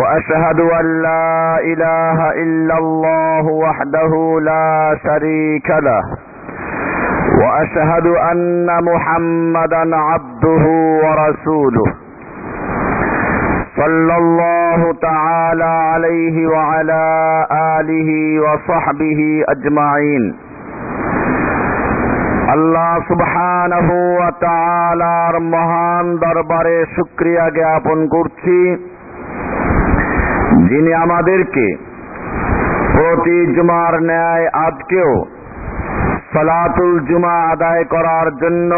واشهد ان لا اله الا الله وحده لا شريك له واشهد ان محمدا عبده ورسوله صلى الله تعالى عليه وعلى اله وصحبه اجمعين আল্লাহ সুবহানাহ ওয়া তাআলার মহান দরবারে শুকরিয়া জ্ঞাপন করছি যিনি আমাদেরকে প্রতি জুমার ন্যায় আজকেও সালাতুল জুমা আদায় করার জন্য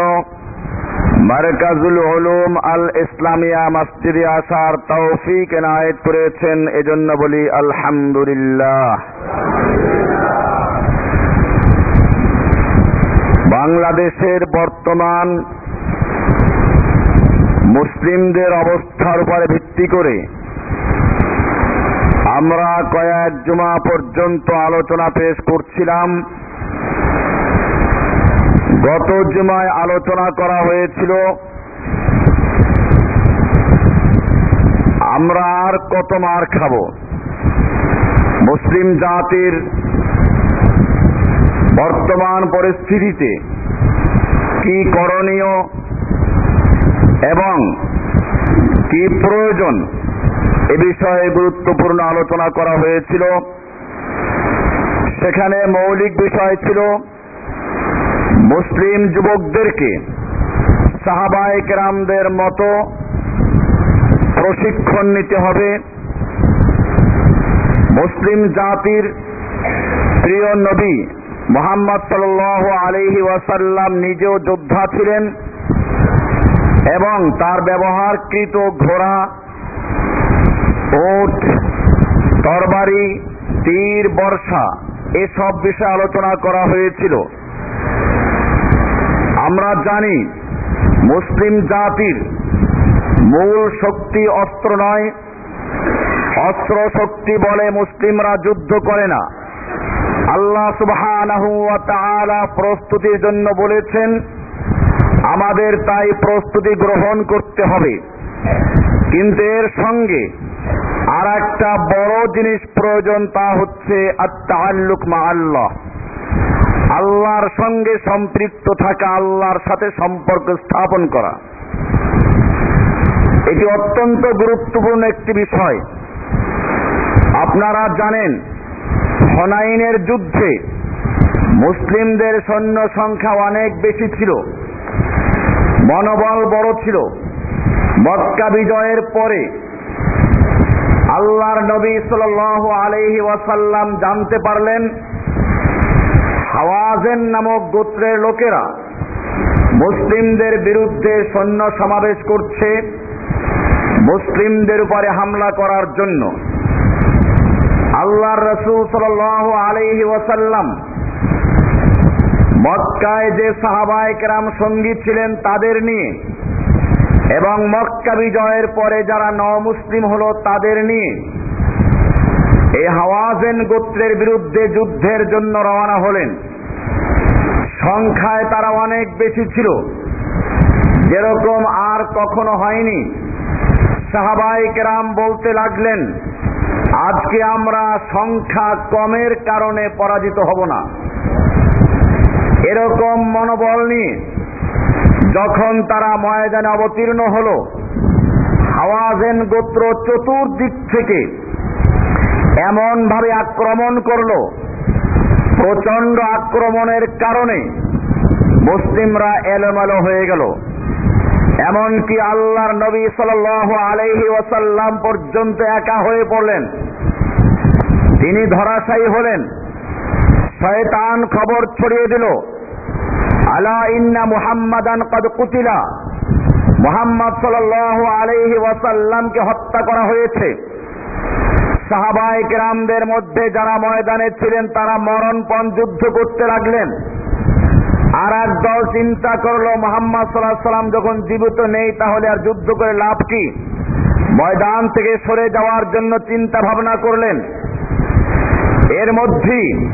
মারকাজুল উলুম আল ইসলামিয়া মসজিদে আসার তৌফিক এনায়েত করেছেন, এজন্য বলি আলহামদুলিল্লাহ। বাংলাদেশের বর্তমান মুসলিমদের অবস্থার উপরে ভিত্তি করে আমরা কয়েক জমা পর্যন্ত আলোচনা পেশ করছিলাম। গত জুমায় আলোচনা করা হয়েছিল, আমরা আর কত মার খাব? মুসলিম জাতির বর্তমান পরিস্থিতিতে কি করণীয় এবং কি প্রয়োজন এ বিষয়ে গুরুত্বপূর্ণ আলোচনা করা হয়েছিল। সেখানে মৌলিক বিষয় ছিল মুসলিম যুবকদেরকে সাহাবায় কেরামদের মতো প্রশিক্ষণ নিতে হবে। মুসলিম জাতির প্রিয় নবী মোহাম্মদ সাল আলহি ওয়াসাল্লাম নিজেও যোদ্ধা ছিলেন এবং তার ব্যবহারকৃত ঘোড়া ওট তরবারি, তীর, বর্ষা, এসব বিষয়ে আলোচনা করা হয়েছিল। আমরা জানি, মুসলিম জাতির মূল শক্তি অস্ত্র নয়। অস্ত্র শক্তি বলে মুসলিমরা যুদ্ধ করে না। আল্লাহ ওয়া প্রস্তুতির জন্য বলেছেন, আমাদের তাই প্রস্তুতি গ্রহণ করতে হবে। কিন্তু এর সঙ্গে আর একটা বড় জিনিস প্রয়োজন তা হচ্ছে আত্মাল্লুক মা আল্লাহ। আল্লাহর সঙ্গে সম্পৃক্ত থাকা, আল্লাহর সাথে সম্পর্ক স্থাপন করা। এটি অত্যন্ত গুরুত্বপূর্ণ একটি বিষয়। আপনারা জানেন, হনাইনের যুদ্ধে মুসলিমদের সৈন্য সংখ্যা অনেক বেশি ছিল, মনোবল বড় ছিল। মক্কা বিজয়ের পরে আল্লাহর নবী সাল আলহি ওয়াসাল্লাম জানতে পারলেন, হাওয়াজেন নামক গোত্রের লোকেরা মুসলিমদের বিরুদ্ধে সৈন্য সমাবেশ করছে, মুসলিমদের উপরে হামলা করার জন্য। আল্লাহর রসুল সাল আলহি ওয়াসাল্লাম মক্কায় যে সাহাবায় কেরাম সঙ্গী ছিলেন তাদের নিয়ে এবং মক্কা বিজয়ের পরে যারা ন মুসলিম হলো তাদের নিয়ে এই হাওয়াজেন গোত্রের বিরুদ্ধে যুদ্ধের জন্য রওনা হলেন। সংখ্যায় তারা অনেক বেশি ছিল। যেরকম আর কখনো হয়নি। সাহাবাই কেরাম বলতে লাগলেন, আজকে আমরা সংখ্যা কমের কারণে পরাজিত হব না। এরকম মনোবল নিয়ে যখন তারা ময়দানে অবতীর্ণ হল, হাওয়াজেন গোত্র চতুর্দিক থেকে এমন ভাবে আক্রমণ করল প্রচণ্ড আক্রমণের কারণে মুসলিমরা এলোমেলো হয়ে গেল। এমনকি আল্লাহর নবী সাল আলহি ওয়াসাল্লাম পর্যন্ত একা হয়ে পড়লেন। তিনি ধরাশায়ী হলেন। শয়তান খবর ছড়িয়ে দিল। আলা ইন্না মুহাম্মাদান কদ কুতিলা। মুহাম্মদ সাল্লাল্লাহু আলাইহি ওয়াসাল্লামকে হত্যা করা হয়েছে। সাহাবাহিক রামদের মধ্যে যারা ময়দানে ছিলেন, তারা মরণপণ যুদ্ধ করতে লাগলেন। আর এক দল চিন্তা করল, মোহাম্মদ সাল্লাহ সাল্লাম যখন জীবিত নেই, তাহলে আর যুদ্ধ করে লাভ কি? ময়দান থেকে সরে যাওয়ার জন্য চিন্তা ভাবনা করলেন। এর মধ্যেই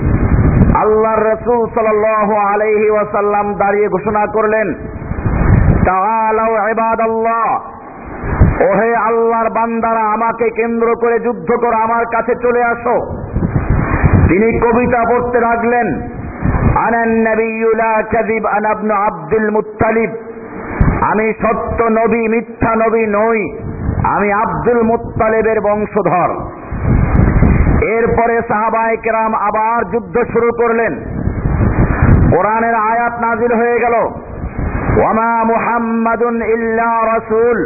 আল্লাহর রসুল সাল আলাইহি ওয়াসাল্লাম দাঁড়িয়ে ঘোষণা করলেন ওহে আল্লাহর বান্দারা, আমাকে কেন্দ্র করে যুদ্ধ করো, আমার কাছে চলে আসো। তিনি কবিতা পড়তে লাগলেন আব্দুল মুত্তালিব, আমি সত্য নবী, মিথ্যা নবী নই, আমি আব্দুল মুত্তালিবের বংশধর। এরপরে সাহাবায়ে কেরাম আবার যুদ্ধ শুরু করলেন কোরআনের আয়াত নাজিল হয়ে গেল ওয়ামা মুহাম্মাদুন ইল্লা রাসূল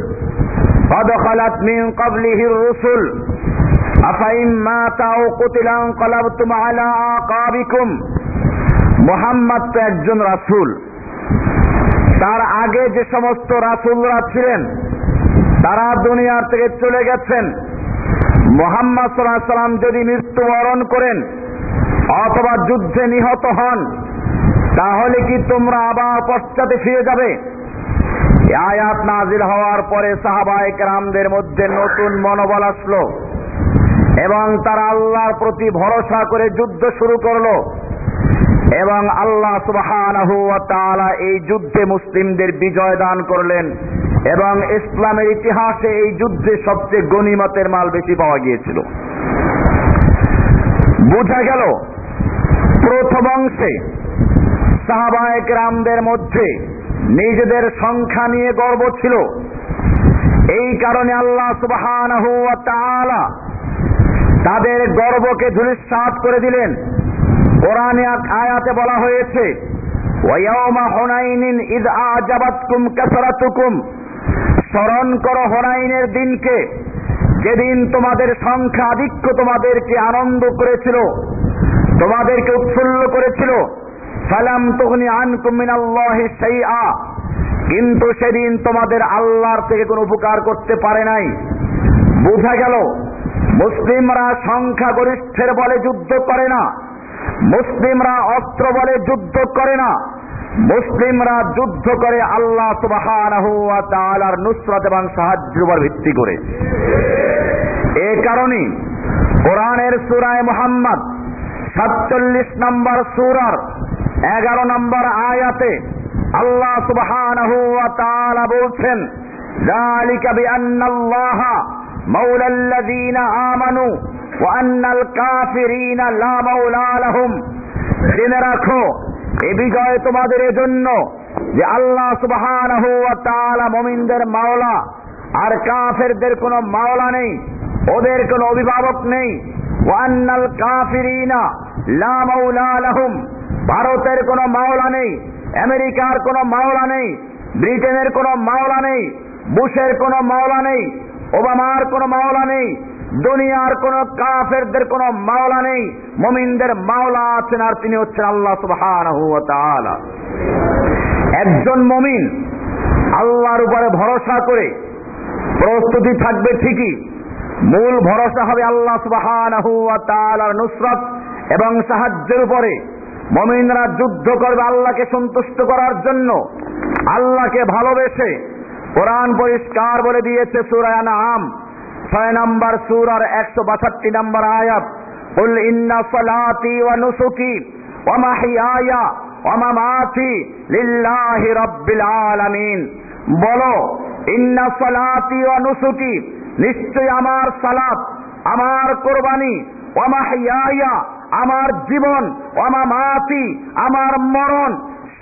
قد خلت من قبله الرسل أفإن مات أو قتل انقلبتم على أعقابكم মোহাম্মদ তো একজন রাসূল তার আগে যে সমস্ত রাসূলরা ছিলেন তারা দুনিয়ার থেকে চলে গেছেন মোহাম্মদ সাল্লাম যদি মৃত্যুবরণ করেন অথবা যুদ্ধে নিহত হন, তাহলে কি তোমরা আবার পশ্চাতে ফিরে যাবে? আয়াত নাজিল হওয়ার পরে সাহাবায়ে কেরামদের মধ্যে নতুন মনোবল আসলো এবং তারা আল্লাহর প্রতি ভরসা করে যুদ্ধ শুরু করল এবং আল্লাহ ওয়া এই যুদ্ধে মুসলিমদের বিজয় দান করলেন। এবং ইসলামের ইতিহাসে এই যুদ্ধে সবচেয়ে গনিমতের মাল বেশি পাওয়া গিয়েছিল। বোঝা গেল, প্রথম অংশে সাহাবায়ক রামদের মধ্যে নিজেদের সংখ্যা নিয়ে গর্ব ছিল। এই কারণে আল্লাহ তাআলা তাদের গর্বকে ধূলিসাৎ করে দিলেন। কোরআনে আয়াতে বলা হয়েছে ওয়ায়াউমা হুনাইনিন ইদ আজাবাতকুম কাসরাতুকুম। স্মরণ করো হুনাইনের দিনকে। যেদিন তোমাদের সংখ্যা আধিক্য তোমাদেরকে আনন্দ করেছিল, তোমাদেরকে উৎফুল্ল করেছিল। সালাম তুগনি আনকুম মিনাল্লাহি শাইআ। কিন্তু সেদিন তোমাদের আল্লাহর থেকে কোনো উপকার করতে পারে নাই। বোঝা গেল, মুসলিমরা সংখ্যাগরিষ্ঠের বলে যুদ্ধ করে না, মুসলিমরা অস্ত্র বলে যুদ্ধ করে না। মুসলিমরা যুদ্ধ করে আল্লাহ সুবহানাহু ওয়া তাআলার নুসরত এবং সাহায্যের উপর ভিত্তি করে এ কারণে কোরআনের সূরায়ে মুহাম্মদ সাতচল্লিশ নম্বর সূরার এগারো নম্বর আয়াতে আল্লাহ সুবহানাহু ওয়া তাআলা বলছেন ذلك بأن الله مولى الذين آمنوا وأن الكافرين لا مولى لهم জেনে রাখো এ বিজয় তোমাদের এজন্য যে আল্লাহ ওয়া তাআলা মাওলা আর কাফেরদের কোনো মাওলা নেই, ওদের কোনো অভিভাবক নেই। ওয়ান্নাল কাফিরিনা লা লাহুম, ভারতের কোনো মাওলা নেই, আমেরিকার কোনো মাওলা নেই, ব্রিটেনের কোনো মাওলা নেই, বুশের কোনো মাওলা নেই, ওবামার কোনো মাওলা নেই দুনিয়ার কোন কাফেরদের কোন মাওলা নেই, মমিনদের মাওলা আছেন আর তিনি হচ্ছেন আল্লাহ তাআলা। একজন মমিন আল্লাহর উপরে ভরসা করে প্রস্তুতি থাকবে ঠিকই, মূল ভরসা হবে আল্লাহ তাআলার নুসরত এবং সাহায্যের উপরে। মমিনরা যুদ্ধ করবে আল্লাহকে সন্তুষ্ট করার জন্য, আল্লাহকে ভালোবেসে। কোরআন পরিষ্কার বলে দিয়েছে সূরা আনাম ছয় নম্বর সুরার একশো বাষট্টি নম্বর আয়াত قل إن صلاتي ونسكي ومحياي ومماتي لله رب العالمين বলো ইন্না সালাতি ওয়া নুসুকি নিশ্চয় আমার সালাত আমার কোরবানি ওয়ামাহিয়ায়া আমার জীবন ওয়ামামাতি আমার মরণ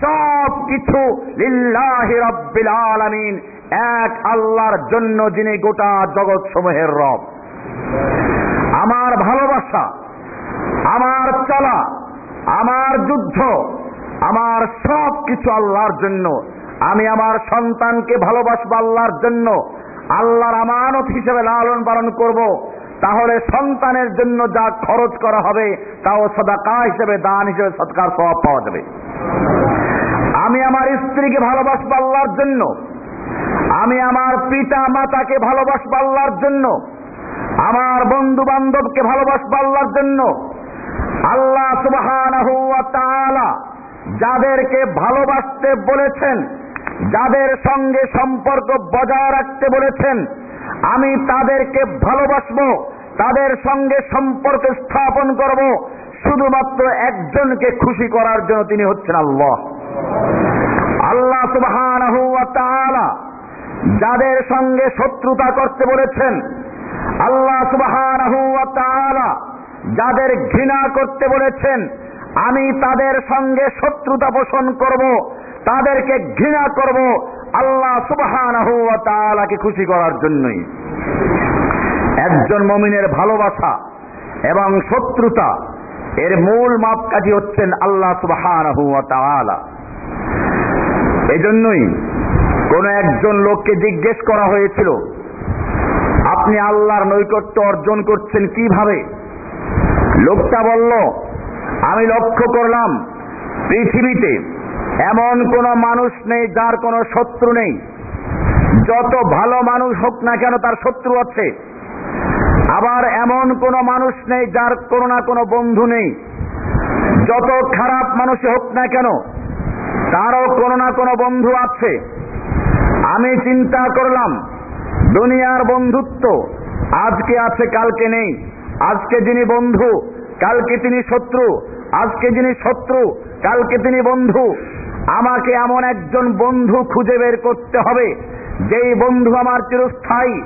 সব কিছু লিল্লাহি রাব্বিল আলামিন এক আল্লাহর জন্য যিনি গোটা জগৎ সমূহের রব। আমার ভালোবাসা, আমার চলা, আমার যুদ্ধ, আমার সব কিছু আল্লাহর জন্য। আমি আমার সন্তানকে ভালোবাসবো আল্লাহর জন্য। আল্লাহর আমানত হিসেবে লালন পালন করব। তাহলে সন্তানের জন্য যা খরচ করা হবে, তাও সদাকা হিসেবে, দান হিসেবে, সৎকার স্বভাব পাওয়া যাবে। আমি আমার স্ত্রীকে ভালোবাসবো আল্লাহর জন্য। আমি আমার পিতা মাতাকে ভালোবাসবো জন্য, আমার বন্ধু বান্ধবকে ভালোবাসবো জন্য আল্লাহ তাআলা যাদেরকে ভালোবাসতে বলেছেন, যাদের সঙ্গে সম্পর্ক বজায় রাখতে বলেছেন, আমি তাদেরকে ভালোবাসবো, তাদের সঙ্গে সম্পর্ক স্থাপন করব, শুধুমাত্র একজনকে খুশি করার জন্য তিনি হচ্ছেন আল্লাহ। আল্লাহ তাআলা যাদের সঙ্গে শত্রুতা করতে বলেছেন, আল্লাহ তাআলা যাদের ঘৃণা করতে বলেছেন, আমি তাদের সঙ্গে শত্রুতা পোষণ করব, তাদেরকে ঘৃণা করব আল্লাহ তাআলাকে খুশি করার জন্যই। একজন মমিনের ভালোবাসা এবং শত্রুতা, এর মূল মাপকাঠি হচ্ছেন আল্লাহ তাআলা। এজন্যই কোন একজন লোককে জিজ্ঞেস করা হয়েছিল, আপনি আল্লাহর নৈকট্য অর্জন করছেন কীভাবে? লোকটা বলল, আমি লক্ষ্য করলাম, পৃথিবীতে এমন কোন মানুষ নেই যার কোনো শত্রু নেই। যত ভালো মানুষ হোক না কেন তার শত্রু আছে। আবার এমন কোন মানুষ নেই যার কোনো না কোনো বন্ধু নেই। যত খারাপ মানুষ হোক না কেন, তারও কোনো না কোনো বন্ধু আছে। আমি চিন্তা করলাম, দুনিয়ার বন্ধুত্ব আজকে আছে, কালকে নেই। আজকে যিনি বন্ধু, কালকে তিনি শত্রু। আজকে যিনি শত্রু, কালকে তিনি বন্ধু। আমাকে এমন একজন বন্ধু খুঁজে বের করতে হবে, যেই বন্ধু আমার চিরস্থায়ী।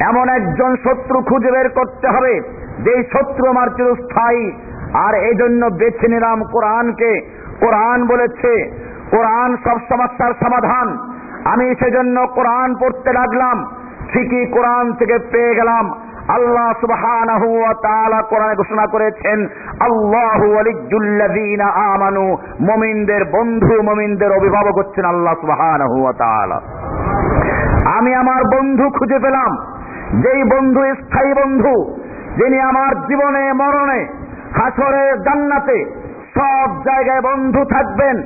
এমন একজন শত্রু খুঁজে বের করতে হবে, যেই শত্রু আমার চিরস্থায়ী। আর এই জন্য বেছে নিলাম কোরআনকে। কোরআন বলেছে, কোরআন সব সমস্যার সমাধান। আমি সেজন্য কোরআন পড়তে লাগলাম, ঠিকই কোরআন থেকে পেয়ে গেলাম। আল্লাহ সুবহানাহু ওয়া তাআলা কোরআনে ঘোষণা করেছেন, আল্লাহু ওয়ালিয়্যুল্লাযীনা আমানু, মুমিনদের বন্ধু, মুমিনদের অভিভাবক হচ্ছেন আল্লাহ সুবহানাহু ওয়া তাআলা। আমি আমার বন্ধু খুঁজে পেলাম, যেই বন্ধু স্থায়ী বন্ধু, যিনি আমার জীবনে, মরণে, হাসরে, জান্নাতে সব জায়গায় বন্ধু থাকবেন।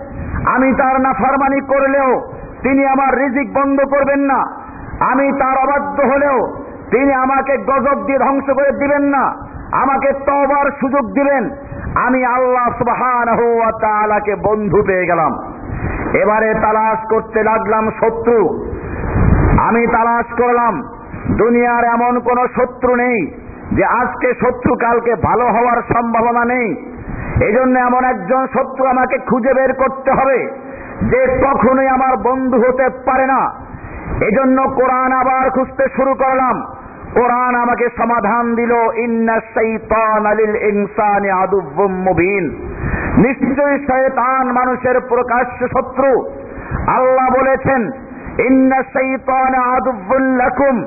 আমি তার নাফরমানি করলেও তিনি আমার রিজিক বন্ধ করবেন না। আমি তার অবাধ্য হলেও তিনি আমাকে গজব দিয়ে ধ্বংস করে দিবেন না। আমাকে তবার সুযোগ দিবেন। আমি আল্লাহ সুবহানাহু ওয়া তাআলাকে বন্ধু পেয়ে গেলাম। এবারে তালাশ করতে লাগলাম শত্রু। আমি তালাশ করলাম, দুনিয়ার এমন কোন শত্রু নেই যে আজকে শত্রু কালকে ভালো হওয়ার সম্ভাবনা নেই। এই জন্য এমন একজন শত্রু আমাকে খুঁজে বের করতে হবে। যে কখনোই আমার বন্ধু হতে পারে না। এজন্য কোরআন আবার খুঁজতে শুরু করলাম। কোরআন আমাকে সমাধান দিল। মুবিন। নিশ্চয়ই শয়তান মানুষের প্রকাশ্য শত্রু। আল্লাহ বলেছেন, ইন্না শাইতান আদুব্বুল লাকুম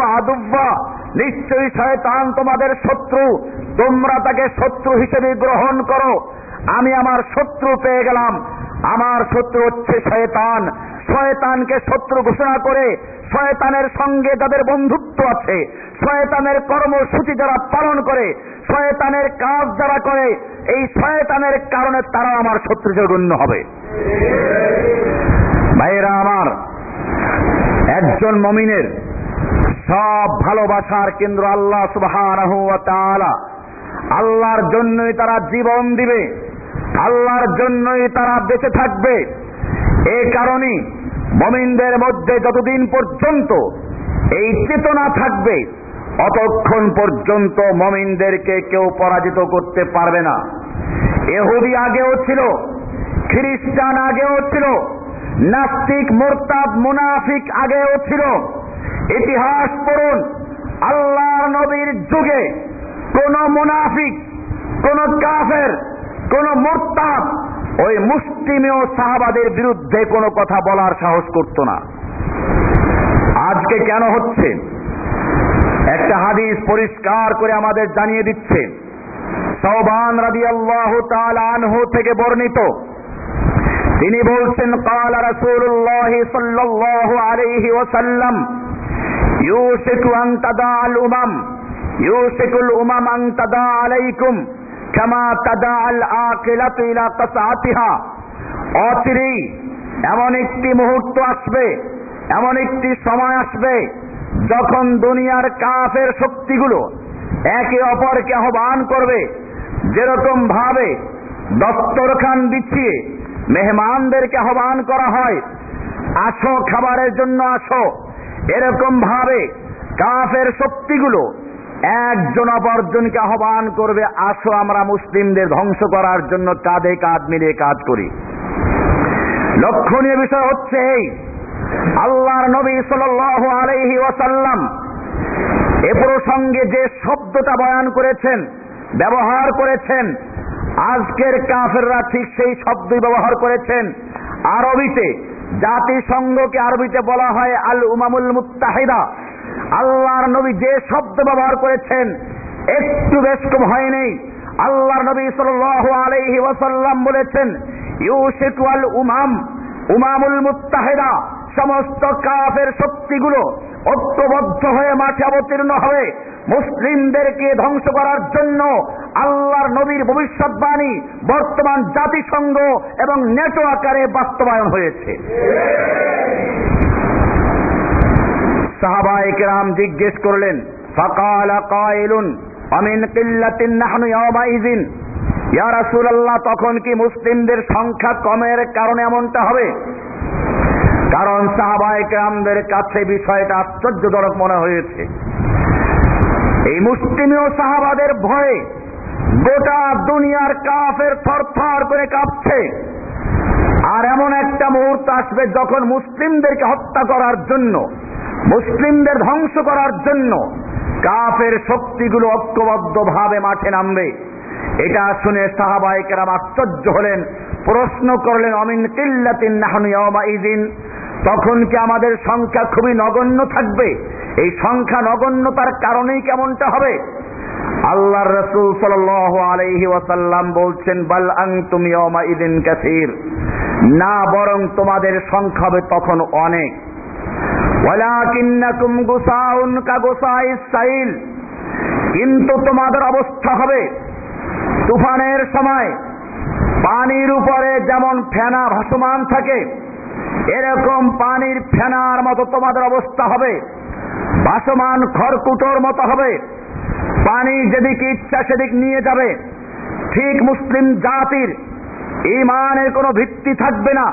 আদুব্বা নিশ্চয়ই শয়তান তোমাদের শত্রু। তোমরা তাকে শত্রু হিসেবে গ্রহণ করো। আমি আমার শত্রু পেয়ে গেলাম। আমার শত্রু হচ্ছে শয়তান। শয়তানকে শত্রু ঘোষণা করে শয়তানের সঙ্গে যাদের বন্ধুত্ব আছে, শয়তানের কর্মসূচি যারা পালন করে, শয়তানের কাজ যারা করে, এই শয়তানের কারণে তারা আমার শত্রু গণ্য হবে। ভাইয়েরা আমার, একজন মমিনের সব ভালোবাসার কেন্দ্র আল্লাহ তাআলা। আল্লাহর জন্যই তারা জীবন দিবে। আল্লাহর জন্যই তারা বেঁচে থাকবে। এ কারণে মমিনদের মধ্যে যতদিন পর্যন্ত এই চেতনা থাকবে, অতক্ষণ পর্যন্ত মমিনদেরকে কেউ পরাজিত করতে পারবে না। এহুদি আগেও ছিল, খ্রিস্টান আগেও ছিল, নাস্তিক, মোরতাদ, মুনাফিক আগেও ছিল। ইতিহাস পড়ুন, আল্লাহর নবীর যুগে কোন মুনাফিক, কোন কাফের কোন মোরতাদ ওই মুসলিমীয় সাহাবাদের বিরুদ্ধে কোনো কথা বলার সাহস করত না। আজকে কেন হচ্ছে? একটা হাদিস পরিষ্কার করে আমাদের জানিয়ে দিচ্ছে। সৌবান রাজি আল্লাহ আনহু থেকে বর্ণিত। তিনি বলছেন, কাল রাসূলুল্লাহ সাল্লাল্লাহু আলাইহি ওয়াসাল্লাম, ইউসিকু আন তাদা আল উমাম ইউসিকুল উমাম আন তাদা আলাইকুম ক্ষমা তাদা আল তৈলা তুইলা আতিহা অচিরেই এমন একটি মুহূর্ত আসবে, এমন একটি সময় আসবে যখন দুনিয়ার কাফের শক্তিগুলো একে অপরকে আহ্বান করবে, যেরকম ভাবে দপ্তরখান দিচ্ছিয়ে মেহমানদেরকে আহ্বান করা হয়, আসো খাবারের জন্য আসো। এরকম ভাবে কাফের শক্তিগুলো একজন অপরজনকে আহ্বান করবে, আসো আমরা মুসলিমদের ধ্বংস করার জন্য কাঁধে কাঁধ মিলিয়ে কাজ করি। লক্ষণীয় বিষয় হচ্ছে এই, আল্লাহর নবী সাল আলাইহি ওয়াসাল্লাম এ প্রসঙ্গে যে শব্দটা বয়ান করেছেন, ব্যবহার করেছেন, আজকের কাফেররা ঠিক সেই শব্দই ব্যবহার করেছেন আরবিতে। জাতিসংঘকে আরবিতে বলা হয় আল উমামুল মুত্তাহিদা আল্লাহর নবী যে শব্দ ব্যবহার করেছেন, একটু বেশ কম হয়নি। আল্লাহর নবী সাল্লাল্লাহু আলাইহি ওয়াসাল্লাম বলেছেন ইউশিকু আল উমাম, উমামুল মুত্তাহিদা, সমস্ত কাফের শক্তিগুলো ঐক্যবদ্ধ হয়ে মাঠে অবতীর্ণ হবে। মুসলিমদেরকে ধ্বংস করার জন্য আল্লাহর নবীর ভবিষ্যৎবাণী বর্তমান জাতিসংঘ এবং নেটো আকারে বাস্তবায়ন হয়েছে। সাহাবায়ে কেরাম জিজ্ঞেস করলেন, ফাকালা আমিন কিল্লাতিন নাহনু ইয়া রাসূলুল্লাহ, তখন কি মুসলিমদের সংখ্যা কমের কারণে এমনটা হবে? কারণ সাহাবায়ে কেরামদের কাছে বিষয়টা আশ্চর্যজনক মনে হয়েছে। এই মুসলিমীয় সাহাবাদের ভয়ে গোটা দুনিয়ার কাফের থর করে কাঁপছে। আর এমন একটা মুহূর্ত আসবে যখন মুসলিমদেরকে হত্যা করার জন্য মুসলিমদের ধ্বংস করার জন্য কাফের শক্তিগুলো ঐক্যবদ্ধ ভাবে মাঠে নামবে। এটা শুনে সাহাবাই আশ্চর্য হলেন, প্রশ্ন করলেন, অমিন কিল্লাতিন নাহনু ইদিন তখন কি আমাদের সংখ্যা খুবই নগণ্য থাকবে? এই সংখ্যা নগণ্যতার কারণেই কেমনটা হবে? আল্লাহ রসুল সাল ওয়াসাল্লাম বলছেন, বাল আং তুমি ইদিন কাসির। না, বরং তোমাদের সংখ্যা হবে তখন অনেক। কিন্তু তোমাদের অবস্থা হবে তুফানের সময়। পানির উপরে যেমন ফেনা ভাসমান থাকে, এরকম পানির ফেনার মতো তোমাদের অবস্থা হবে। ভাসমান খড়কুটোর মতো হবে। পানি যেদিকে ইচ্ছা সেদিক নিয়ে যাবে। ঠিক মুসলিম জাতির ইমানের কোনো ভিত্তি থাকবে না।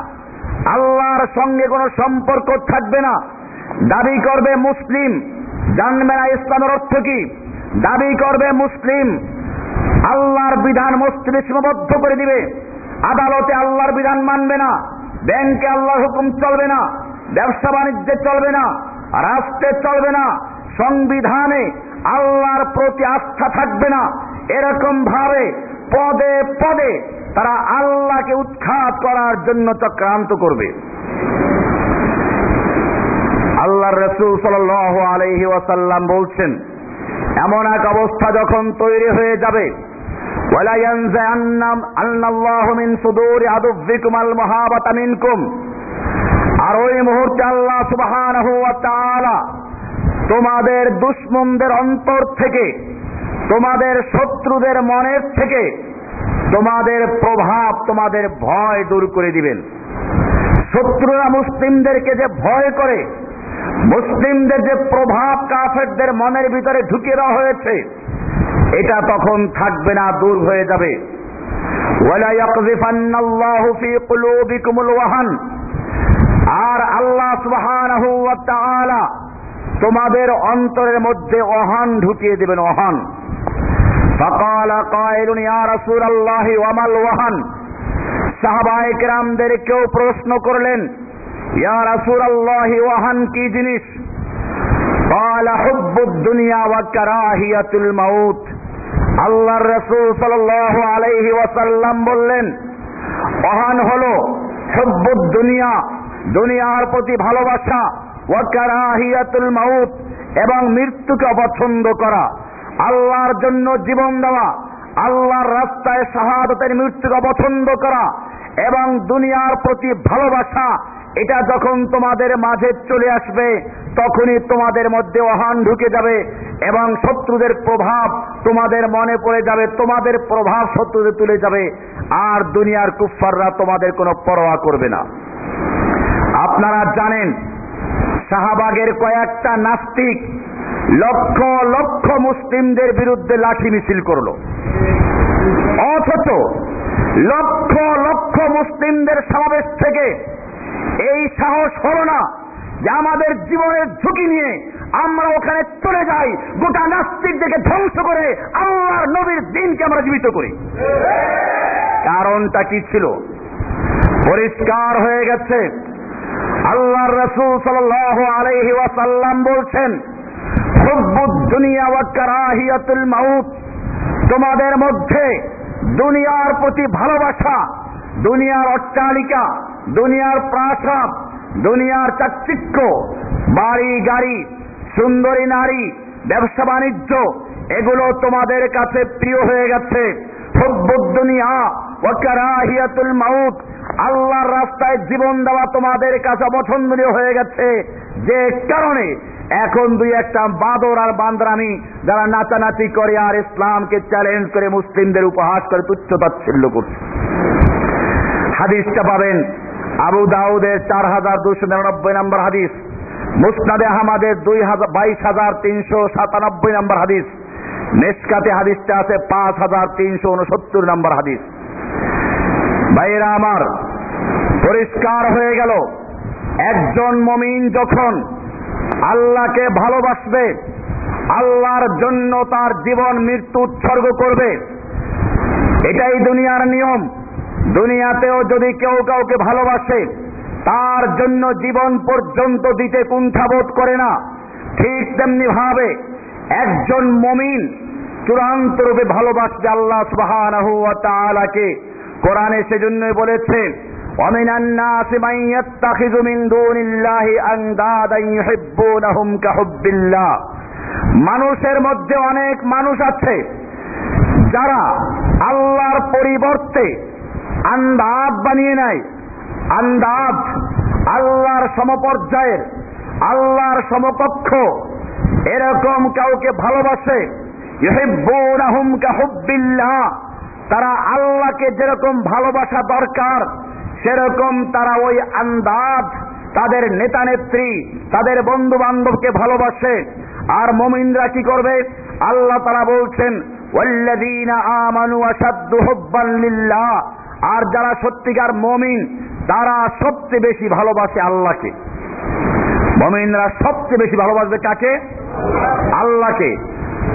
আল্লাহর সঙ্গে কোনো সম্পর্ক থাকবে না। দাবি করবে মুসলিম। জানবে না ইসলামের অর্থ কি? দাবি করবে মুসলিম। আল্লাহর বিধান মসজিদে সীমাবদ্ধ করে দিবে। আদালতে আল্লাহর বিধান মানবে না। ব্যাংকে আল্লাহর হুকুম চলবে না। ব্যবসা বাণিজ্যে চলবে না। রাষ্ট্রে চলবে না। সংবিধানে আল্লাহর প্রতি আস্থা থাকবে না। এরকম ভাবে পদে পদে তারা আল্লাহকে উৎখাত করার জন্য চক্রান্ত করবে। আল্লাহ রসুল সাল আলহি ওয়াসাল্লাম বলছেন, এমন এক অবস্থা যখন তৈরি হয়ে যাবে আর ওই মুহূর্তে আল্লাহ সুবাহান তোমাদের দুশ্মনদের অন্তর থেকে, তোমাদের শত্রুদের মনের থেকে তোমাদের প্রভাব, তোমাদের ভয় দূর করে দিবেন। শত্রুরা মুসলিমদেরকে যে ভয় করে মুসলিমদের যে প্রভাব কাফেরদের মনের ভিতরে ঢুকিয়ে দেওয়া হয়েছে, এটা তখন থাকবে না, দূর হয়ে যাবে। আর আল্লাহ তোমাদের অন্তরের মধ্যে অহান ঢুকিয়ে দেবেন অহান সাহাবায়করামদের কেউ প্রশ্ন করলেন ইয়া রাসূলুল্লাহ ওয়াহান কি জিনিস قال حب الدنيا وكراهية الموت আল্লাহর রসুল সাল্লাল্লাহু আলাইহি ওয়াসাল্লাম বললেন অহান হলো হুব্বুদ দুনিয়া দুনিয়ার প্রতি ভালোবাসা ওয়াকারাহিয়াতুল মাউত এবং মৃত্যুকে অপছন্দ করা আল্লাহর জন্য জীবন দেওয়া আল্লাহর রাস্তায় শাহাদতের মৃত্যুকে অপছন্দ করা এবং দুনিয়ার প্রতি ভালোবাসা এটা যখন তোমাদের মাঝে চলে আসবে, তখনই তোমাদের মধ্যে অহান ঢুকে যাবে এবং শত্রুদের প্রভাব তোমাদের মনে পড়ে যাবে, তোমাদের প্রভাব শত্রুদের তুলে যাবে। আর দুনিয়ার কুফাররা তোমাদের কোনো পরোয়া করবে না। আপনারা জানেন, শাহবাগের কয়েকটা নাস্তিক লক্ষ লক্ষ মুসলিমদের বিরুদ্ধে লাঠি মিছিল করল। অথচ লক্ষ লক্ষ মুসলিমদের সমাবেশ থেকে যে আমাদের জীবনের ঝুঁকি নিয়ে আমরা ওখানে চলে যাই, গোটা নাস্তিকদেরকে ধ্বংস করে আল্লাহর নবীর দিনকে আমরা জীবিত করি। কারণটা কি ছিল? পরিষ্কার হয়ে গেছে। আল্লাহর রসুল সাল আলাইহি ওয়াসাল্লাম বলছেন দুনিয়া মাউত। তোমাদের মধ্যে দুনিয়ার প্রতি ভালোবাসা, দুনিয়ার অট্টালিকা, দুনিয়ার প্রাসাদ দুনিয়ার চাকচিক্য, বাড়ি, গাড়ি, সুন্দরী নারী, ব্যবসা, বাণিজ্য, এগুলো তোমাদের কাছে প্রিয় হয়ে গেছে। মাউত, আল্লাহর রাস্তায় জীবন দেওয়া তোমাদের কাছে অপছন্দনীয় হয়ে গেছে। যে কারণে এখন দুই একটা বাদর আর বান্দরামি যারা নাচানাচি করে আর ইসলামকে চ্যালেঞ্জ করে মুসলিমদের উপহাস করে তুচ্ছ তাচ্ছিল্য করছে। হাদিসটা পাবেন আবু দাউদের চার হাজার দুশো নিরানব্বই নম্বর হাদিস, মুসনাদে আহমাদের দুই হাজার, বাইশ হাজার তিনশো সাতানব্বই নম্বর হাদিস, মেসকাতে হাদিসটা আছে পাঁচ হাজার তিনশো উনসত্তর নম্বর হাদিস। ভাইরা আমার, পরিষ্কার হয়ে গেল, একজন মমিন যখন আল্লাহকে ভালোবাসবে, আল্লাহর জন্য তার জীবন মৃত্যু উৎসর্গ করবে, এটাই দুনিয়ার নিয়ম। দুনিয়াতেও যদি কেউ কাউকে ভালোবাসে তার জন্য জীবন পর্যন্ত দিতে কুণ্ঠাবোধ করে না ঠিক তেমনি ভাবে একজন মমিন চূড়ান্ত রূপে ভালোবাসবে আল্লাহ সুবহানাহু ওয়া তাআলাকে কোরআনে সেজন্যই বলেছে ومن الناس من يتخذ من دون الله أندادا يحبونهم كحب الله মানুষের মধ্যে অনেক মানুষ আছে যারা আল্লাহর পরিবর্তে আন্দাজ বানিয়ে নেয়। আন্দাজ আল্লাহর সমপর্যায়ের, আল্লাহর সমকক্ষ। এরকম কাউকে ভালোবাসে তারা আল্লাহকে যেরকম ভালোবাসা দরকার, সেরকম তারা ওই আন্দাজ তাদের নেতা নেত্রী তাদের বন্ধু বান্ধবকে ভালোবাসে। আর মমিনরা কি করবে? আল্লাহ তারা বলছেন আর যারা সত্যিকার মমিন, তারা সবচেয়ে বেশি ভালোবাসে আল্লাহকে। মমিনরা সবচেয়ে বেশি ভালোবাসবে কাকে? আল্লাহকে।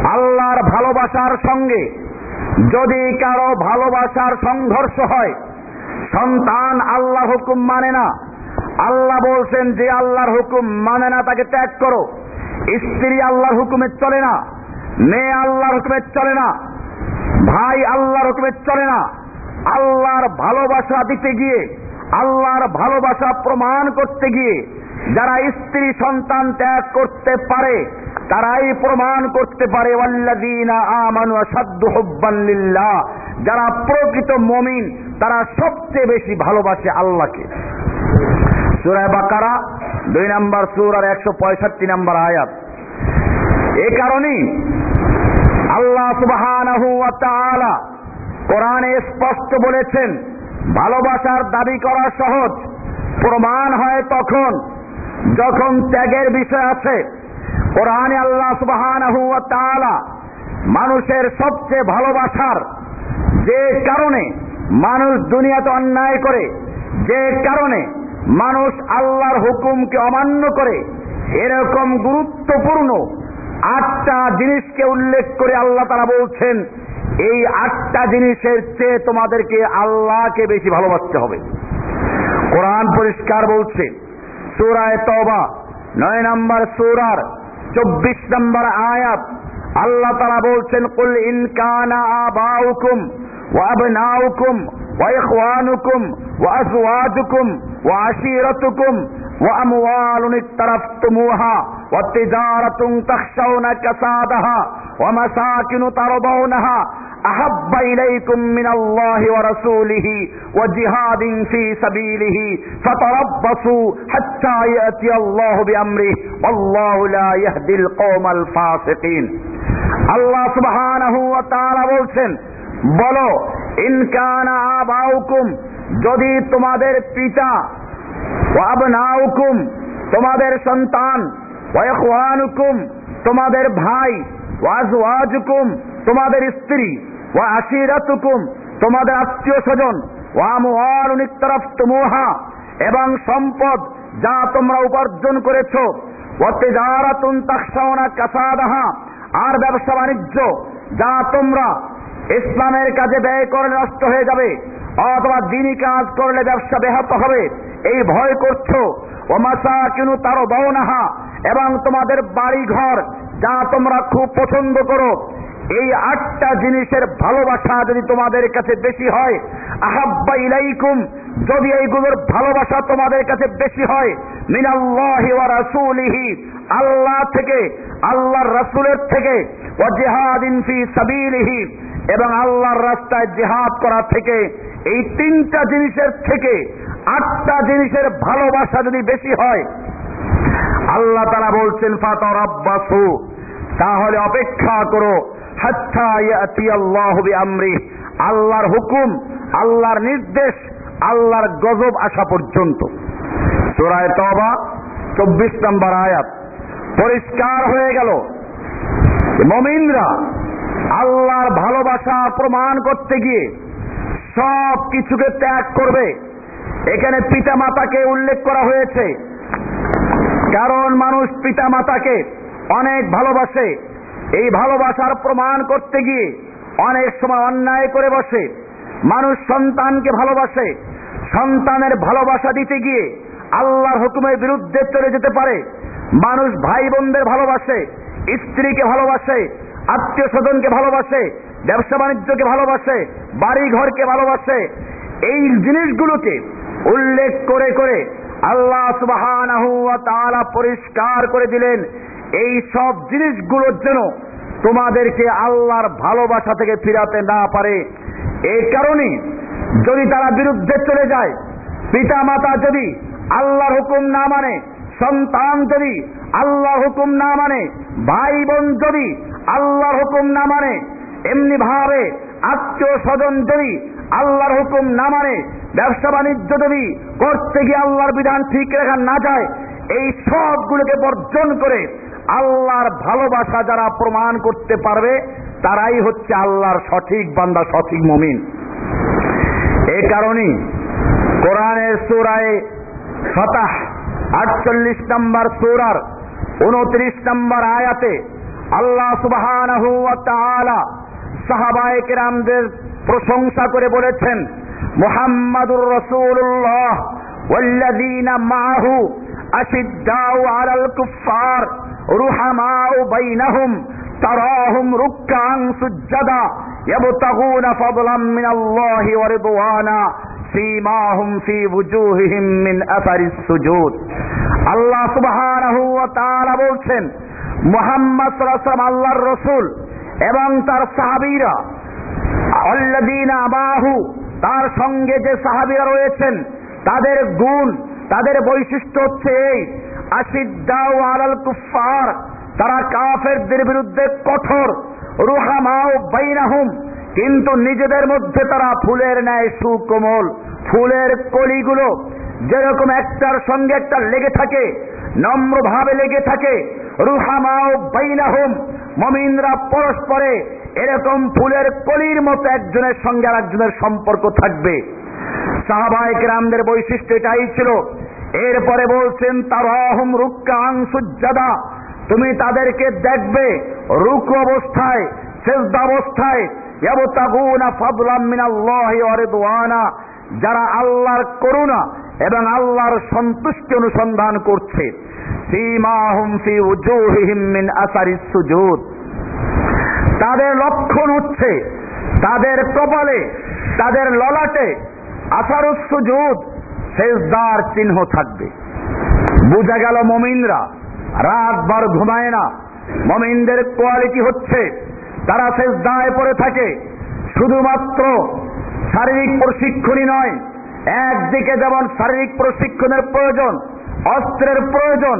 আল্লাহর ভালোবাসার সঙ্গে যদি কারও ভালোবাসার সংঘর্ষ হয়, সন্তান আল্লাহ হুকুম মানে না। আল্লাহ বলছেন যে আল্লাহর হুকুম মানে না, তাকে ত্যাগ করো। স্ত্রী আল্লাহর হুকুমে চলে না, মেয়ে আল্লাহর হুকুমে চলে না, ভাই আল্লাহর হুকুমে চলে না। আল্লাহর ভালোবাসা দিতে গিয়ে, আল্লাহর ভালোবাসা প্রমাণ করতে গিয়ে, যারা স্ত্রী সন্তান ত্যাগ করতে পারে, তারাই প্রমাণ করতে পারে যারা প্রকৃত মমিন, তারা সবচেয়ে বেশি ভালোবাসে আল্লাহকে। সুরায় বাকারা, দুই নাম্বার সুর আর একশো পঁয়ষট্টি নাম্বার আয়াত। এ কারণেই আল্লাহ তাআলা কোরআনে স্পষ্ট বলেছেন, ভালোবাসার দাবি করা সহজ। প্রমাণ হয় তখন, যখন ত্যাগের বিষয় আছে। কোরআনে আল্লাহ সুবহানাহু ওয়া মানুষের সবচেয়ে ভালোবাসার যে কারণে মানুষ দুনিয়াতে অন্যায় করে, যে কারণে মানুষ আল্লাহর হুকুমকে অমান্য করে, এরকম গুরুত্বপূর্ণ আটটা জিনিসকে উল্লেখ করে আল্লাহ তারা বলছেন এই আটটা জিনিসের চেয়ে তোমাদেরকে আল্লাহকে বেশি ভালোবাসতে হবে। কোরআন পরিষ্কার বলছে, সুরায় তবা নয় নম্বর সুরার চব্বিশ নম্বর আয়াত। আল্লাহ তারা বলছেন, কুল ইনকানা আবাউকুম وأبناؤكم وإخوانكم وأزواجكم وعشيرتكم وأموال اقترفتموها وتجارة تخشون كسادها ومساكن ترضونها أحب إليكم من الله ورسوله وجهاد في سبيله فتربصوا حتى يأتي الله بأمره والله لا يهدي القوم الفاسقين الله سبحانه وتعالى বলছেন বলো ইনকানা আবাউকুম যদি তোমাদের পিতা আবনাউকুম তোমাদের সন্তান ওয়াইখওয়ানুকুম তোমাদের ভাই ওয়াজওয়াজুকুম তোমাদের স্ত্রী, ওয়া আশিরাতুকুম তোমাদের আত্মীয় স্বজন ওয়ামওয়ালুন ইকতারাফতুমুহা এবং সম্পদ যা তোমরা উপার্জন করেছ ওয়াতিজারাতুন তাখশাউনা কাসাদাহা আর ব্যবসা বাণিজ্য যা তোমরা ইসলামের কাজে ব্যয় করলে নষ্ট হয়ে যাবে, অথবা দিনই কাজ করলে ব্যবসা ব্যাহত হবে, এই ভয় করছ। ও মাসা কিনু তারও বওনাহা এবং তোমাদের বাড়ি ঘর যা তোমরা খুব পছন্দ করো, এই আটটা জিনিসের ভালোবাসা যদি তোমাদের কাছে বেশি হয়, আহাব্বা ইলাইকুম, যদি এইগুলোর ভালোবাসা তোমাদের কাছে বেশি হয়, মিনাল্লাহি ওয়া রাসূলিহি, আল্লাহ থেকে, আল্লাহর রাসূলের থেকে, ওয়া জিহাদিন ফি সাবিলিহি এবং আল্লাহর রাস্তায় জিহাদ করা থেকে, এই তিনটা জিনিসের থেকে আটটা জিনিসের ভালোবাসা যদি বেশি হয়, আল্লাহ তারা বলছেন ফাতর আব্বাসু তাহলে অপেক্ষা করো আমরি আল্লাহর হুকুম, আল্লাহর নির্দেশ, আল্লাহর গজব আসা পর্যন্ত। সুরায় তবা চব্বিশ নম্বর আয়াত। পরিষ্কার হয়ে গেল। মমিনরা আল্লাহর ভালোবাসা প্রমাণ করতে গিয়ে সব কিছুকে ত্যাগ করবে। এখানে পিতা মাতাকে উল্লেখ করা হয়েছে। কারণ মানুষ পিতা মাতাকে অনেক ভালোবাসে। এই ভালোবাসার প্রমাণ করতে গিয়ে অনেক সময় অন্যায় করে বসে। মানুষ সন্তানকে ভালোবাসে। সন্তানের ভালোবাসা দিতে গিয়ে আল্লাহর হুকুমের বিরুদ্ধে চলে যেতে পারে। মানুষ ভাই বোনদের ভালোবাসে, স্ত্রীকে ভালোবাসে আত্মীয় স্বজনকে ভালোবাসে, ব্যবসা বাণিজ্যকে ভালোবাসে, বাড়ি ঘরকে ভালোবাসে, এই জিনিসগুলোকে উল্লেখ করে করে আল্লাহ ওয়া পরিষ্কার করে দিলেন, এই সব জিনিসগুলোর যেন তোমাদেরকে আল্লাহর ভালোবাসা থেকে ফিরাতে না পারে। এই কারণে যদি তারা বিরুদ্ধে চলে যায় পিতা মাতা যদি আল্লাহর হুকুম না মানে সন্তান যদি আল্লাহ হুকুম না মানে ভাই বোন যদি আল্লাহর হুকুম না মানে এমনি ভাবে আত্মীয় স্বজন যদি আল্লাহর হুকুম না মানে ব্যবসা বাণিজ্য যদি করতে গিয়ে আল্লাহর বিধান ঠিক রেখা না যায়, এই সবগুলোকে বর্জন করে আল্লাহর ভালোবাসা যারা প্রমাণ করতে পারবে, তারাই হচ্ছে আল্লাহর সঠিক বান্দা, সঠিক মমিন। এ কারণেই কোরআনের সুরায় সতাহ আটচল্লিশ নম্বর সুরার উনত্রিশ নম্বর আয়াতে আল্লাহ সুবহানাহু ওয়া তাআলা সাহাবায়ে কেরামদের প্রশংসা করে বলেছেন মুহাম্মাদুর রাসূলুল্লাহ والذين معه أشداء على الكفار رحماء بينهم تراهم ركعا سجدا يبتغون فضلا من الله ورضوانا سيماهم في وجوههم من أثر السجود আল্লাহ সুবহানাহু ওয়া তাআলা বলছেন মুহাম্মদ ওয়াসাল্লাম আল্লাহর রসুল এবং তার সাহাবীরা, আল্লাযীনা আবাহু, তার সঙ্গে যে সাহাবিরা রয়েছেন, তাদের গুণ, তাদের বৈশিষ্ট্য হচ্ছে এই আশিদ্দাউ আলাল কুফার তারা কাফেরদের বিরুদ্ধে কঠোর রুহামাও বাইনাহুম, কিন্তু নিজেদের মধ্যে তারা ফুলের ন্যায় সুকোমল, ফুলের কলিগুলো যেরকম একটার সঙ্গে একটা লেগে থাকে, নম্রভাবে লেগে থাকে, রুহামাও বাইনাহুম, মমিনরা পরস্পরে এরকম ফুলের কলির মতো একজনের সঙ্গে আর একজনের সম্পর্ক থাকবে। সাহাবাহিক রামদের বৈশিষ্ট্য এটাই ছিল। এরপরে বলছেন, তারাহুম রুক্কাং সুজ্জাদা, তুমি তাদেরকে দেখবে রুক অবস্থায়, সেজদা অবস্থায় যারা আল্লাহর করুণা এবং আল্লাহর সন্তুষ্টি অনুসন্ধান করছে। তাদের লক্ষণ হচ্ছে, তাদের কপালে, তাদের ললাটে আসারুস সুজুদ, সেজদার চিহ্ন থাকবে। বোঝা গেল মমিনরা রাতবার ঘুমায় না। মমিনদের কোয়ালিটি হচ্ছে, তারা সেজদায় পড়ে থাকে। শুধুমাত্র শারীরিক প্রশিক্ষণই নয় একদিকে যেমন শারীরিক প্রশিক্ষণের প্রয়োজন, অস্ত্রের প্রয়োজন,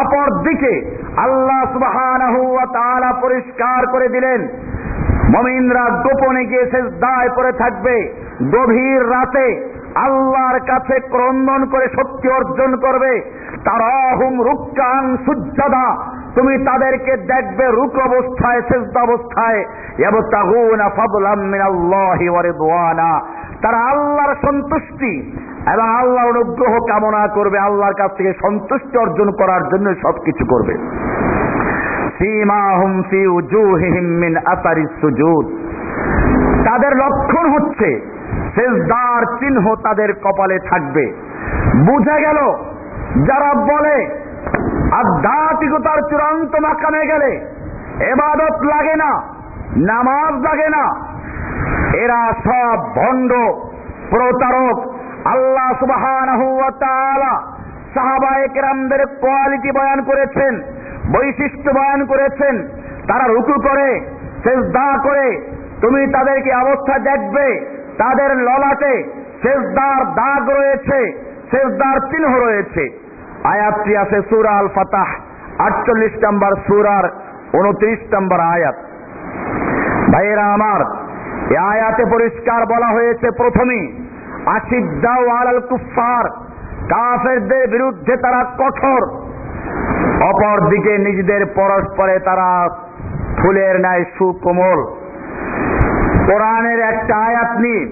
অপর দিকে আল্লাহ তাআলা পরিষ্কার করে দিলেন, মমিনরা গোপনে গিয়ে সেজদায় পড়ে থাকবে, গভীর রাতে আল্লাহর কাছে ক্রন্দন করে শক্তি অর্জন করবে তারা হুম রুকান সুজ্জাদা, তুমি তাদেরকে দেখবে রুক অবস্থায় শেষদ অবস্থায়, ইয়াবতাগুনা ফাদলাম মিনাল্লাহি ওয়া তারা আল্লাহর সন্তুষ্টি এবং আল্লাহর অনুগ্রহ কামনা করবে, আল্লাহর কাছ থেকে সন্তুষ্টি অর্জন করার জন্য সবকিছু করবে। তাদের লক্ষণ হচ্ছে, সেজদার চিহ্ন তাদের কপালে থাকবে। বুঝা গেল, যারা বলে, আধ্যাত্মিকতার চূড়ান্ত মাকামে গেলে, এবাদত লাগে না, নামাজ লাগে না এরা সব ভণ্ড প্রতারক। আল্লাহ সুবহানাহু ওয়া তাআলা সাহাবায়ে কেরামদের কোয়ালিটি বয়ান করেছেন, বৈশিষ্ট্য বয়ান করেছেন। তারা রুকু করে, সেজদা করে। তুমি তাদেরকে অবস্থা দেখবে? তাদের ললাটে সেজদার দাগ রয়েছে, সেজদার চিহ্ন রয়েছে। আয়াতটি আছে? সুরা আল ফাতাহ আটচল্লিশ নম্বর সুরার উনত্রিশ নম্বর আয়াত। ভাইয়েরা আমার এ আয়াতে পরিষ্কার বলা হয়েছে প্রথমেই আসিদ্দাও আলাল কুফার কাফেরদের বিরুদ্ধে তারা কঠোর। অপর দিকে নিজেদের পরস্পরে তারা ফুলের ন্যায় সুকোমল। কোরআনের একটা আয়াত নিয়ে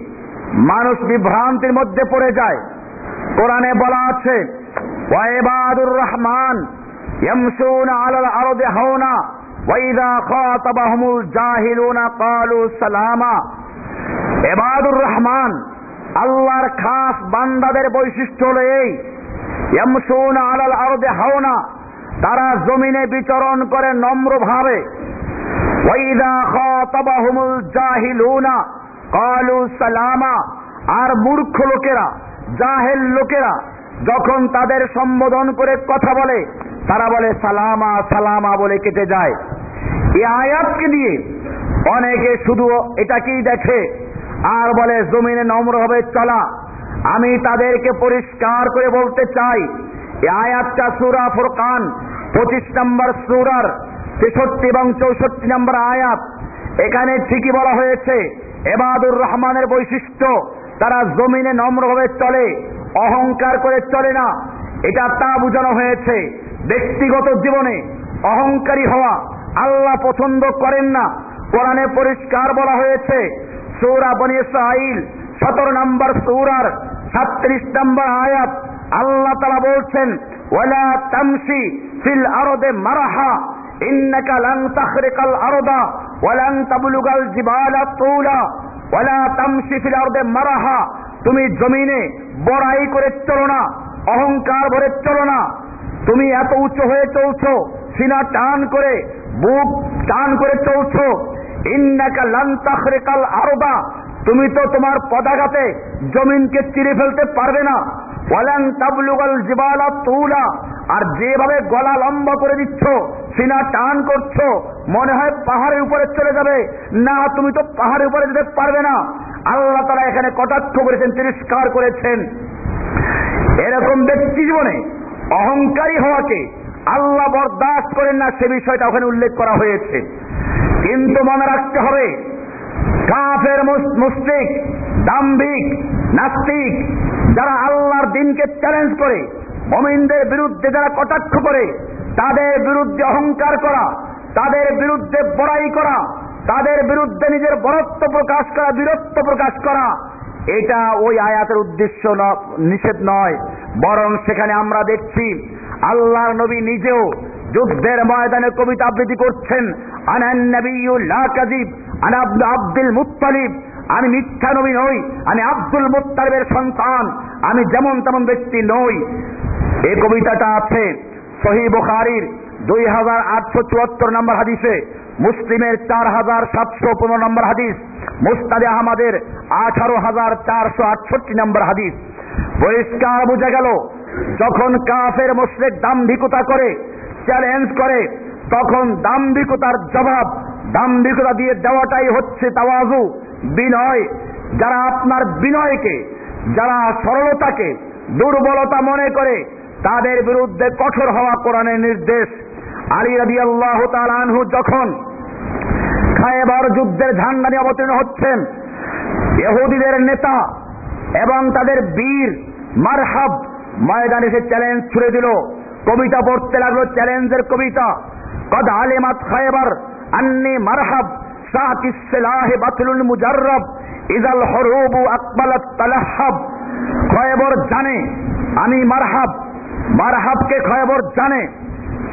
মানুষ বিভ্রান্তির মধ্যে পড়ে যায়। কোরআনে বলা আছে ওয়াইবাদুর রহমান ইয়ামশুনা আলাল আরদি হাওনা জাহিলুনা সালামা এবাদুর রহমান, আল্লাহর খাস বান্দাদের বৈশিষ্ট্য হলো এই, ইয়ামশুনা আলাল আরদি হাওনা, তারা জমিনে বিচরণ করে নম্রভাবে। ওয়াইদা সালামা আর মূর্খ লোকেরা, জাহেল লোকেরা, যখন তাদের সম্বোধন করে কথা বলে তারা বলে, সালামা সালামা বলে কেটে যায়। এই আয়াতকে দিয়ে অনেকে শুধু এটাকেই দেখে, আর বলে, জমিনে নম্রভাবে চলা। আমি তাদেরকে পরিষ্কার করে বলতে চাই, এই আয়াতটা সুরা ফুরকান, পঁচিশ নম্বর সুরার তেষট্টি এবং চৌষট্টি নম্বর আয়াত। এখানে ঠিকই বলা হয়েছে, এবাদুর রহমানের বৈশিষ্ট্য, তারা জমিনে নম্রভাবে চলে, অহংকার করে চলে না। এটা তা বোঝানো হয়েছে। ব্যক্তিগত জীবনে অহংকারী হওয়া আল্লাহ পছন্দ করেন না। কোরআনে পরিষ্কার বলা হয়েছে, সৌরা বনি ইসরাইল সতেরো নম্বর সৌরার সাতত্রিশ নম্বর আয়াত, আল্লাহ তারা বলছেন, ওয়ালা তামসি ফিল আরদে মারাহা, ইন্নাকা লান তাখরিকাল আরদা ওয়ালান তাবলুগাল জিবালা তুলা, ওয়ালা তামসি ফিল আরদে মারাহা, তুমি জমিনে বড়াই করে চলো না, অহংকার ভরে চলো না। তুমি এত উচ্চ হয়ে চলছ, সিনা টান করে, বুক টান করে চলছো। ইন্নাকা লান তাখরিকাল আরদা তুমি তো তোমার পদাঘাতে জমিনকে চিরে ফেলতে পারবে না। ওয়ালান তাবলুগাল জিবালা তুলা, আর যেভাবে গলা লম্বা করে দিচ্ছ, সিনা টান করছ, মনে হয় পাহাড়ের উপরে চলে যাবে। না, তুমি তো পাহাড়ের উপরে যেতে পারবে না। আল্লাহ তারা এখানে কটাক্ষ করেছেন, তিরস্কার করেছেন। এরকম ব্যক্তি জীবনে অহংকারী হওয়াকে আল্লাহ বরদাস্ত করেন না, সে বিষয়টা ওখানে উল্লেখ করা হয়েছে। কিন্তু মনে রাখতে হবে, কাফের মুসলিক, দাম্ভিক, নাস্তিক, যারা আল্লাহর দিনকে চ্যালেঞ্জ করে, মমিনদের বিরুদ্ধে যারা কটাক্ষ করে, তাদের বিরুদ্ধে অহংকার করা, তাদের বিরুদ্ধে বড়াই করা, তাদের বিরুদ্ধে নিজের বরত্ব প্রকাশ করা, বীরত্ব প্রকাশ করা এটা ওই আয়াতের উদ্দেশ্য নিষেধ নয়। বরং সেখানে আমরা দেখছি, আল্লাহর নবী নিজেও যুদ্ধের ময়দানে কবিতা আবৃত্তি করছেন আব্দুল মুত্তালিব, আমি মিথ্যা নবী নই, আমি আব্দুল মুত্তালিবের সন্তান, আমি যেমন তেমন ব্যক্তি নই। এই কবিতাটা আছে সহি বুখারির দুই হাজার আটশো চুয়াত্তর নম্বর হাদিসে, মুসলিমের চার হাজার সাতশো পনেরো নম্বর হাদিস, মুস্তাদে আহমদের আঠারো হাজার চারশো আটষট্টি নম্বর হাদিস। পরিষ্কার বোঝা গেল, যখন কাফের মুসলিক দাম্ভিকতা করে চ্যালেঞ্জ করে, তখন দাম্ভিকতার জবাব, দাম্ভিকতা দিয়ে দেওয়াটাই হচ্ছে তাওয়াজু, বিনয়। যারা আপনার বিনয়কে, যারা সরলতাকে, দুর্বলতা মনে করে, তাদের বিরুদ্ধে কঠোর হওয়া কোরআনের নির্দেশ। আলী রবি আল্লাহ আনহু যখন খায়েবার যুদ্ধের ঝান্ডা নিয়ে অবতীর্ণ হচ্ছেন এহুদিদের নেতা এবং তাদের বীর মারহাব ময়দানে এসে চ্যালেঞ্জ ছুড়ে দিল। কবিতা পড়তে লাগল চ্যালেঞ্জের কবিতা। কদ আলেমাত খায়বার আন্নি মারহাব সাত ইসলাহে বাতলুল মুজাররব ইজাল হরুবু তালাহাব। খয়বর জানে, আমি মারহাব। মারহাবকে খয়বর জানে।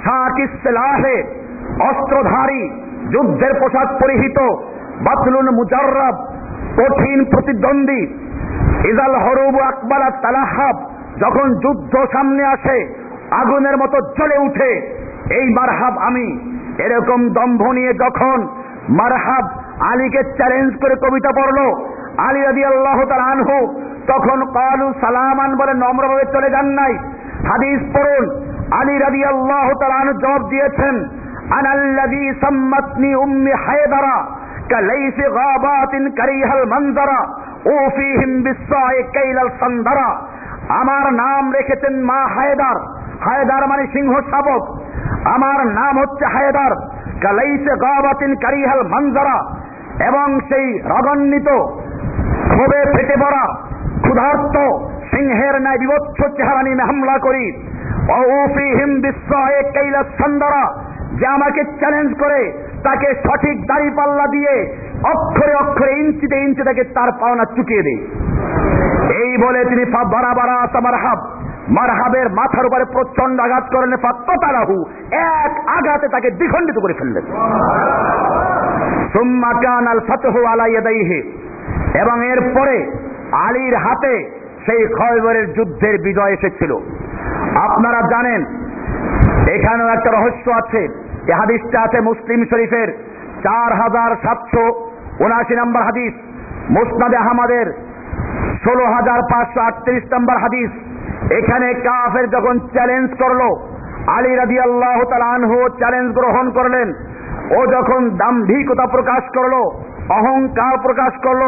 সাত ইসলাহে অস্ত্রধারী, যুদ্ধের পোশাক পরিহিত বাতলুল মুজাররব, কঠিন প্রতিদ্বন্দ্বী। ইজাল হরুবু আকবালাত তালাহাব যখন যুদ্ধ সামনে আসে, আগুনের মতো জ্বলে উঠে, এই মারহাব আমি। এরকম দম্ভ নিয়ে যখন মারহাব আলীকে চ্যালেঞ্জ করে কবিতা পড়ল, আলী রাদি আল্লাহ তার আনহু, তখন কালু সালামান বলে নম্রভাবে চলে যান নাই। হাদিস পড়ুন আলী রবি আল্লাহ তালান জবাব দিয়েছেন আনাল্লাদি সম্মতনি উম্মি হায়দারা কালাইসি গাবাতিন কারিহাল মঞ্জারা ও ফিহিম বিস্বায় কাইলাল সন্ধারা আমার নাম রেখেছেন মা হায়দার। হায়দার মানে সিংহ শাবক। আমার নাম হচ্ছে হায়দার। কালাইসে গাবাতিন কারিহাল মঞ্জারা এবং সেই রগন্নিত ক্ষোভে ফেটে পড়া ক্ষুধার্ত সিংহের ন্যায় বিবচ্ছ চেহারা নিয়ে হামলা করি। সন্দরা, যে আমাকে চ্যালেঞ্জ করে, তাকে সঠিক দাড়ি পাল্লা দিয়ে অক্ষরে অক্ষরে ইঞ্চিতে ইঞ্চি তাকে তার পাওনা চুকিয়ে দেয়। এই বলে তিনি বারা বারা মারহাব। মারহাবের মাথার উপরে প্রচণ্ড আঘাত করেন ফাত্তালাহু এক আঘাতে তাকে দ্বিখণ্ডিত করে ফেললেন। সুম্মা কান আল ফাতহু আলা এবং এরপরে আলীর হাতে সেই খয়বরের যুদ্ধের বিজয় এসেছিল। আপনারা জানেন, এখানেও একটা রহস্য আছে। এ হাদিসটা আছে মুসলিম শরীফের চার হাজার সাতশো উনাশি নম্বর হাদিস, মুসনাদে আহমদের ষোলো হাজার পাঁচশো আটত্রিশ নম্বর হাদিস। এখানে কাফের যখন চ্যালেঞ্জ করল, আলী রাজি আল্লাহ আনহু চ্যালেঞ্জ গ্রহণ করলেন। ও যখন দাম্ভিকতা প্রকাশ করল, অহংকার প্রকাশ করল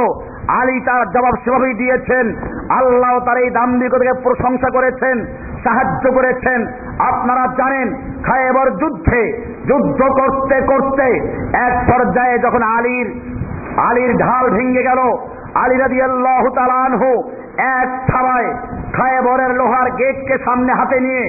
আলী তার জবাব সেভাবেই দিয়েছেন। আল্লাহ তার এই দাম্ভিকতাকে প্রশংসা করেছেন, সাহায্য করেছেন। আপনারা জানেন, খায়েবর যুদ্ধে, যুদ্ধ করতে করতে এক পর্যায়ে যখন আলীর আলীর ঢাল ভেঙে গেল, আলী রাজি আল্লাহ তালানহু এক থাবায় খায়েবরের লোহার গেটকে সামনে হাতে নিয়ে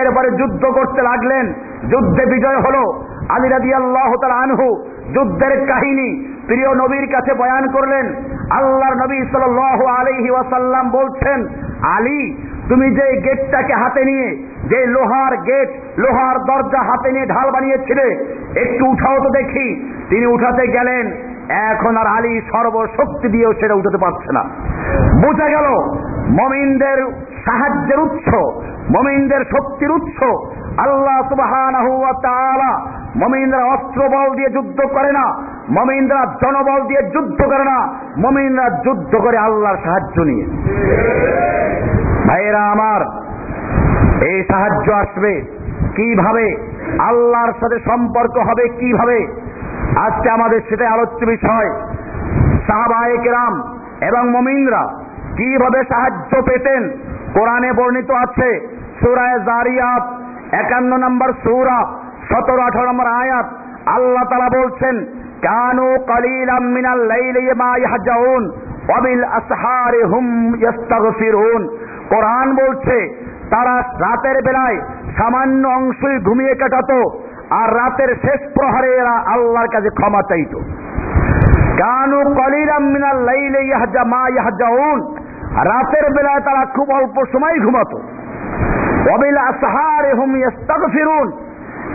এরপরে যুদ্ধ করতে লাগলেন। যুদ্ধে বিজয় হলো। আলী রাজি আল্লাহ আনহু যুদ্ধের কাহিনী প্রিয় নবীর কাছে বয়ান করলেন। আল্লাহর নবী সাল আলহি ওয়াসাল্লাম বলছেন, আলী, তুমি যে গেটটাকে হাতে নিয়ে, যে লোহার গেট, লোহার দরজা হাতে নিয়ে ঢাল বানিয়েছিলে, একটু উঠাও তো দেখি। তিনি উঠাতে গেলেন। এখন আর আলী সর্বশক্তি দিয়েও সেটা উঠাতে পারছে না। বোঝা গেল, মমিনদের সাহায্যের উৎস, মমিনদের শক্তির উৎস। আল্লাহ সুবাহান মমিনরা অস্ত্র বল দিয়ে যুদ্ধ করে না। মমিনরা জনবল দিয়ে যুদ্ধ করে না। মমিনরা যুদ্ধ করে আল্লাহর সাহায্য নিয়ে। ভাইয়েরা আমার, এই সাহায্য আসবে কীভাবে? আল্লাহর সাথে সম্পর্ক হবে কীভাবে? আজকে আমাদের সেটাই আলোচ্য বিষয়। সাহাবাহিকেরাম এবং মমিনরা কীভাবে সাহায্য পেতেন? কোরআনে বর্ণিত আছে সুরায় জারিয়াত, একান্ন নম্বর সুরা। সতেরো আঠারো নম্বর আয়াত, আল্লাহ তালা বলছেন, কানু কলিলাম মিনাল লাইলি মা ইয়াহজাউন, ওয়াবিল আসহারি কোরআন বলছে, তারা রাতের বেলায় সামান্য অংশই ঘুমিয়ে কাটাতো, আর রাতের শেষ প্রহারে এরা আল্লাহর কাছে ক্ষমা চাইত। কানু কলিরাম মিনাল লাইলে ইয়াহজা, মা ইয়াহজাউন। রাতের বেলায় তারা খুব অল্প সময় ঘুমাতো। অবিল আসহারে হুম ইস্তাগফিরুন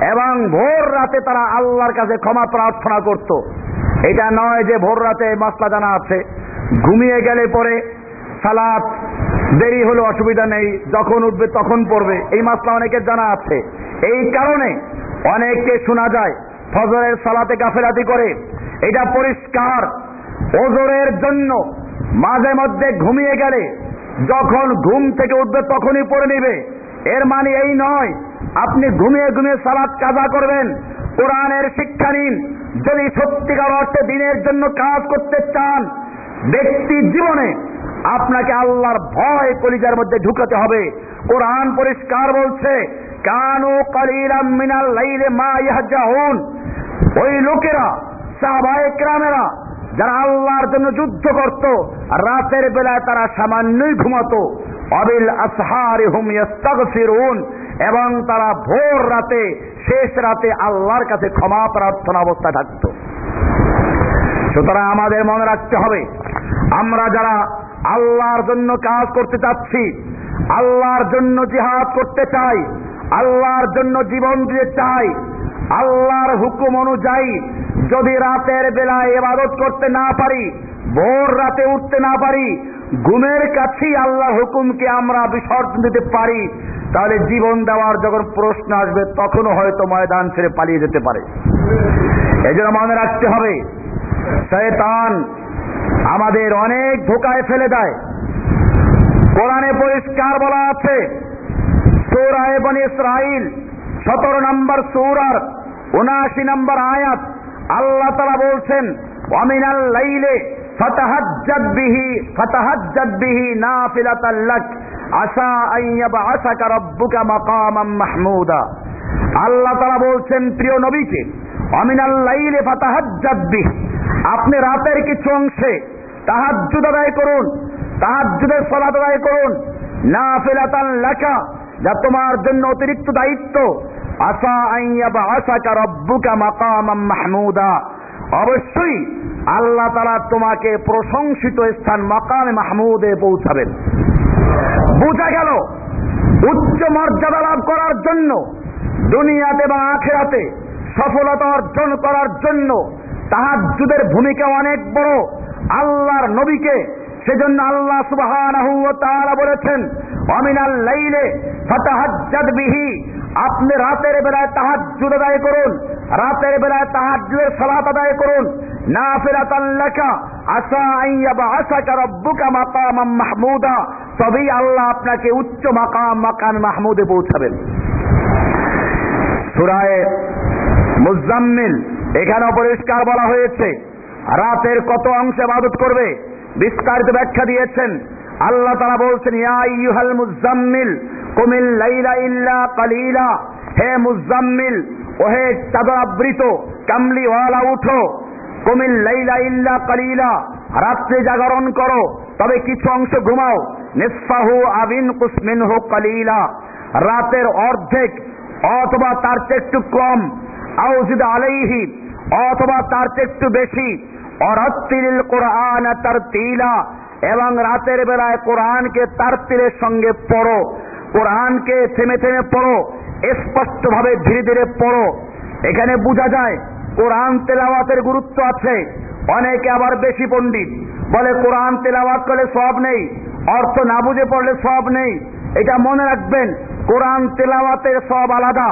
এবং ভোর রাতে তারা আল্লাহর কাছে ক্ষমা প্রার্থনা করত। এটা নয় যে ভোর রাতে মাসলা জানা আছে। ঘুমিয়ে গেলে পরে সালাত, দেরি হলো, অসুবিধা নেই, যখন উঠবে তখন পড়বে। এই মাসলা অনেকের জানা আছে। এই কারণে অনেককে শোনা যায়, ফজরের সালাতে গাফেলাতি করে। এটা পরিষ্কার। ওজোরের জন্য মাঝে মধ্যে ঘুমিয়ে গেলে যখন ঘুম থেকে উঠবে তখনই পড়ে নিবে। এর মানে এই নয় আপনি ঘুমিয়ে ঘুমিয়ে সালাদ কাজা করবেন, কোরআনের শিক্ষা নিন। যদি সত্যিকার অর্থে দিনের জন্য কাজ করতে চান, ব্যক্তি জীবনে আপনাকে আল্লাহর ভয় কলিজার মধ্যে ঢুকাতে হবে। কোরআন পরিষ্কার বলছে, কানু কালিরাম মিনাল লাইলে মা ইয়াহজাউন। ওই লোকেরা, সাহাবায়ে কেরামেরা, যারা আল্লাহর জন্য যুদ্ধ করত, রাতের বেলায় তারা সামান্যই ঘুমাতো। অবিল আসহারি হুম ইয়াস্তাগফিরুন এবং তারা ভোর রাতে, শেষ রাতে আল্লাহর কাছে ক্ষমা প্রার্থনা অবস্থা থাকত। সুতরাং আমাদের মনে রাখতে হবে, আমরা যারা আল্লাহর জন্য কাজ করতে চাচ্ছি, আল্লাহর জন্য জিহাদ করতে চাই, আল্লাহর জন্য জীবন দিতে চাই, আল্লাহর হুকুম অনুযায়ী যদি রাতের বেলায় এবাদত করতে না পারি, ভোর রাতে উঠতে না পারি, ঘুমের কাছেই আল্লাহ হুকুমকে আমরা বিসর্জন দিতে পারি তাহলে জীবন দেওয়ার যখন প্রশ্ন আসবে, তখনও হয়তো ময়দান ছেড়ে পালিয়ে যেতে পারে। এই জন্য মনে রাখতে হবে, শয়তান আমাদের অনেক ধোকায় ফেলে দেয়। কোরআনে পরিষ্কার বলা আছে সৌরায় বনি ইসরাইল সতেরো নম্বর সৌরার উনাশি নম্বর আয়াত, আল্লাহ তারা বলছেন অমিনাল লাইলে আল্লাহ তারা বলছেন, প্রিয় নবীকে আপনি রাতের কিছু অংশে তাহাজ্জুদ আদায় করুন, তাহাজ্জুদের সলাত আদায় করুন। নাফিলাতাল লাকা, যা তোমার জন্য অতিরিক্ত দায়িত্ব। আসা আইয়াবা আসাকা রব্বুকা মাকামাম মাহমুদা। অবশ্যই আল্লাহ তারা তোমাকে প্রশংসিত স্থান মকান মাহমুদে পৌঁছাবেন। বোঝা গেল, উচ্চ মর্যাদা লাভ করার জন্য, দুনিয়াতে বা আখেরাতে সফলতা অর্জন করার জন্য তাহাজুদের ভূমিকা অনেক বড়। আল্লাহর নবীকে সেজন্য আল্লাহ তাআলা বলেছেন, অমিনাল লাইলে ফাতাহাজ্জাদ বিহি। আপনি রাতের বেলায় তাহাজ্জুদ আদায় করুন, রাতের বেলায় তাহাজ্জুদের সালাত আদায় করুন। নাফিলাতান লাকা আসা আইয়াবা আসাকা রব্বুকা মাকামাম মাহমুদা। তবেই আল্লাহ আপনাকে উচ্চ মাকাম মাকাম মাহমুদে পৌঁছাবেন। সূরায়ে মুজাম্মিল এখানে পরিষ্কার বলা হয়েছে, রাতের কত অংশে ইবাদত করবে? বিস্তারিত ব্যাখ্যা দিয়েছেন। আল্লাহ তারা বলছেন মুজাম্মিল কুমিল লাইলা ইল্লা কালিলা। হে মুজাম্মিল ওহে চাদর আবৃত কামলিওয়ালা উঠো। কুমিল লাইলা ইল্লা কালিলা, রাত্রে জাগরণ করো, তবে কিছু অংশ ঘুমাও। নিসফাহু আবিন কুসমিনহু কালিলা। রাতের অর্ধেক, অথবা তার চেয়ে একটু কম। আউজিদ আলাইহি, অথবা তার চেয়ে একটু বেশি কোরআন তার তিলা এবং রাতের বেলায় কোরআনকে তার তিলের সঙ্গে পড়ো, কোরআনকে থেমে থেমে পড়ো, স্পষ্টভাবে ধীরে ধীরে পড়ো। এখানে বোঝা যায়, কোরআন তেলাওয়াতের গুরুত্ব আছে। অনেকে আবার বেশি পণ্ডিত। বলে কোরআন তেলাওয়াত করলে সব নেই, অর্থ না বুঝে পড়লে সব নেই। এটা মনে রাখবেন, কোরআন তেলাওয়াতের সব আলাদা,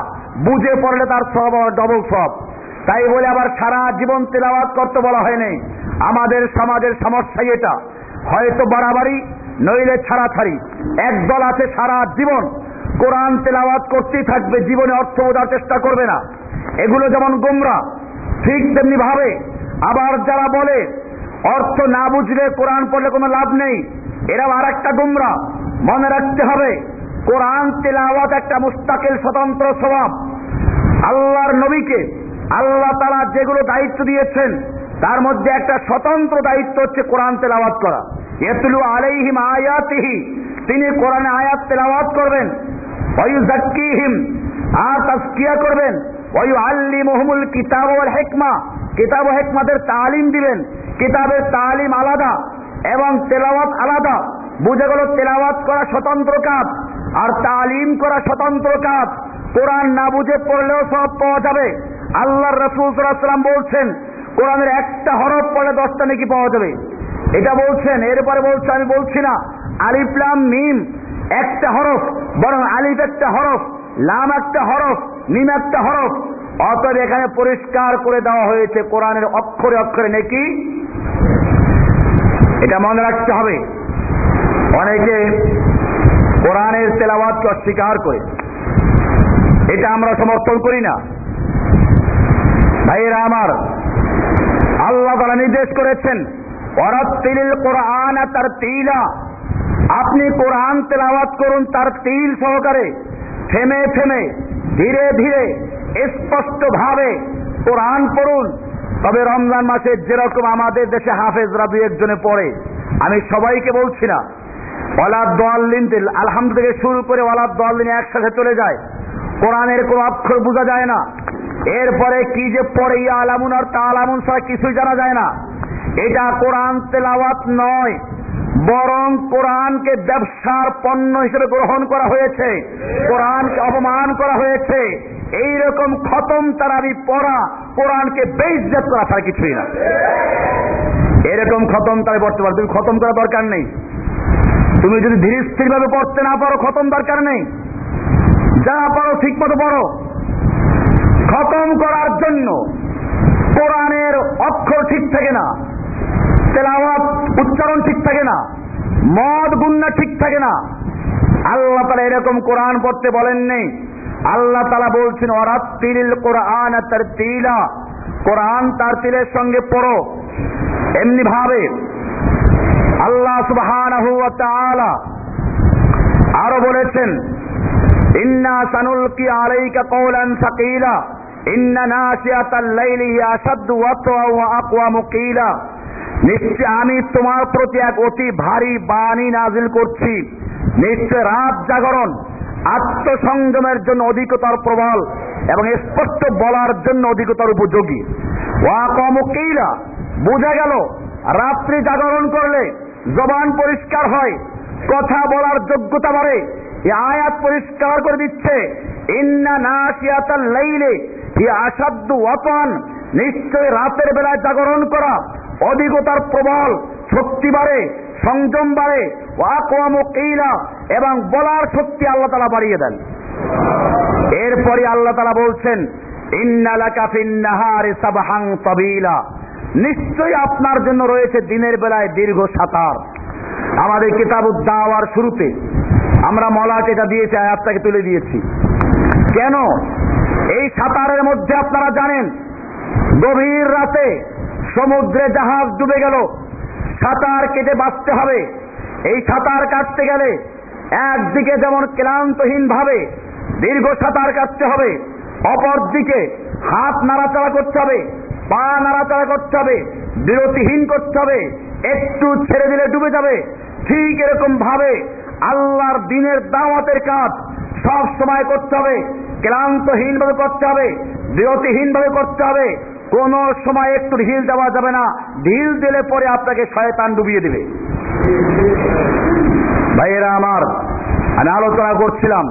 বুঝে পড়লে তার সব ডবল সব তাই বলে আবার সারা জীবন তেলাওয়াত করতে বলা হয়নি। আমাদের সমাজের সমস্যাই এটা। হয়তো বাড়াবাড়ি, নইলে ছাড়াছাড়ি। একদল আছে সারা জীবন। কোরআন তেলাওয়াত করতেই থাকবে, জীবনে অর্থ বোঝার চেষ্টা করবে না। এগুলো যেমন গোমরা, ঠিক তেমনি ভাবে। আবার যারা বলে, অর্থ না বুঝলে কোরআন পড়লে কোনো লাভ নেই, এরাও আর একটা গোমরা। মনে রাখতে হবে, কোরআন তেলাওয়াত একটা মুস্তাকিল স্বতন্ত্র স্বভাব। আল্লাহর নবীকে আল্লাহ তারা যেগুলো দায়িত্ব দিয়েছেন, তার মধ্যে একটা স্বতন্ত্র দায়িত্ব হচ্ছে কোরআন তেলাওয়াত করা। এতলু আলাইহিম আয়াতিহি, তিনি কোরআনে আয়াত তেলাওয়াত করবেন। ওয়ুজাক্কিহিম আর তাজকিয়া করবেন। ওয়ু আল্লি মহমুল কিতাব হেকমা, কিতাব হেকমাদের তালিম দিবেন। কিতাবের তালিম আলাদা এবং তেলাওয়াত আলাদা। বুঝে গেল, তেলাওয়াত করা স্বতন্ত্র কাজ, আর তালিম করা স্বতন্ত্র কাজ। কোরআন না বুঝে পড়লেও সব পাওয়া যাবে। আল্লাহ রসুল সাল্লাম বলছেন, কোরআনের একটা হরফ পড়লে দশটা নাকি পাওয়া যাবে। এটা বলছেন, এরপরে বলছে, আমি বলছি না আলিফলাম মিম, একটা হরফ, বরং আলিফ একটা হরফ, লাম একটা হরফ, মিম একটা হরফ। অতএব এখানে পরিষ্কার করে দেওয়া হয়েছে, কোরআনের অক্ষরে অক্ষরে নাকি। এটা মনে রাখতে হবে। অনেকে কোরআনের তেলাওয়াতকে অস্বীকার করে। এটা আমরা সমর্থন করি না। ভাইয়েরা আমার, আল্লাহ তারা নির্দেশ করেছেন অরাত্তিল কোরআন তার তিলা আপনি কোরআন তেলাওয়াত করুন তার তিল সহকারে, থেমে থেমে, ধীরে ধীরে স্পষ্ট ভাবে কোরআন পড়ুন। তবে রমজান মাসে যেরকম আমাদের দেশে হাফেজরা দুই একজনে পড়ে, আমি সবাইকে বলছি না। ওয়ালাদ দোয়াল্লিন আলহামদু থেকে শুরু করে ওয়ালাদ দোয়াল্লিন একসাথে চলে যায়। কোরআনের কোন অক্ষর বোঝা যায় না। এরপরে কি যে ইয়া আলামুন আর তা আলামুন ছাড়া কিছুই জানা যায় না। এটা কোরআন তেলাওয়াত নয়, বরং কোরআনকে ব্যবসার পণ্য হিসেবে গ্রহণ করা হয়েছে, কোরআনকে অপমান করা হয়েছে। এই রকম খতম তারাবি পড়া কোরআনকে বেইজ্জত করা ছাড়া কিছুই না। এরকম খতম তারা পড়তে পারো, তুমি খতম করা দরকার নেই। তুমি যদি ধীরে স্থির ভাবে পড়তে না পারো, খতম দরকার নেই। যা পারো ঠিক মতো পড়ো। খতম করার জন্য কোরআনের অক্ষর ঠিক থাকে না, তেলাওয়াত উচ্চারণ ঠিক থাকে না, মদ গুন্না ঠিক থাকে না। আল্লাহ তালা এরকম কোরআন পড়তে বলেন নেই। আল্লাহ তালা বলছেন অরাত্তিল কোরআন তার তিলা কোরআন তার তিলের সঙ্গে পড়ো। এমনি ভাবে আল্লাহ তাআলা আরও বলেছেন, ইন্না সানুলকি আলাইকা কওলান সাকিলা। নিশ্চয় আমি তোমার প্রতি এক অতি ভারী বাণী নাজিল করছি। নিশ্চয় রাত জাগরণ আত্মসংযমের জন্য অধিকতর প্রবল এবং স্পষ্ট বলার জন্য অধিকতর উপযোগী। ওয়া কমুকেইলা বোঝা গেল, রাত্রি জাগরণ করলে জবান পরিষ্কার হয়, কথা বলার যোগ্যতা বাড়ে আয়াত পরিষ্কার করে দিচ্ছে, ইন্না নাসিয়াতাল লাইলে হি আসাদ্দু ওয়াতান, নিশ্চয় রাতের বেলায় জাগরণ করা। অধিকতার প্রবল, শক্তি বাড়ে, সংযম বাড়ে। ওয়াকওয়ামু কিলা, এবং বলার শক্তি আল্লাহ তালা বাড়িয়ে দেন। এরপরে আল্লাহ তালা বলছেন নিশ্চয়ই আপনার জন্য রয়েছে দিনের বেলায় দীর্ঘ সাঁতার। আমাদের কিতাব দাওয়ার শুরুতে আমরা মলাকে এটা দিয়েছি, আয়াতটাকে তুলে দিয়েছি। কেন? এই সাঁতারের মধ্যে আপনারা জানেন, গভীর রাতে সমুদ্রে জাহাজ ডুবে গেল। সাঁতার কেটে বাঁচতে হবে। এই সাঁতার কাটতে গেলে একদিকে যেমন ক্লান্তহীন ভাবে দীর্ঘ সাঁতার কাটতে হবে অপর দিকে হাত নাড়াচাড়া করতে হবে, পা নাড়াচাড়া করতে হবে, বিরতিহীন করতে হবে, একটু ছেড়ে দিলে ডুবে যাবে। ঠিক এরকম ভাবে আল্লাহর দিনের দাওয়াতের কাজ সব সময় করতে হবে। ক্লান্তহীন ভাবে করতে হবে বিরতিহীন ভাবে করতে হবে। কোন সময় একটু ঢিল দেওয়া যাবে না। ঢিল দিলে পরে আপনাকে শয়তান ডুবিয়ে দিবে। ভাইয়েরা আমার, আমি আলোচনা করছিলাম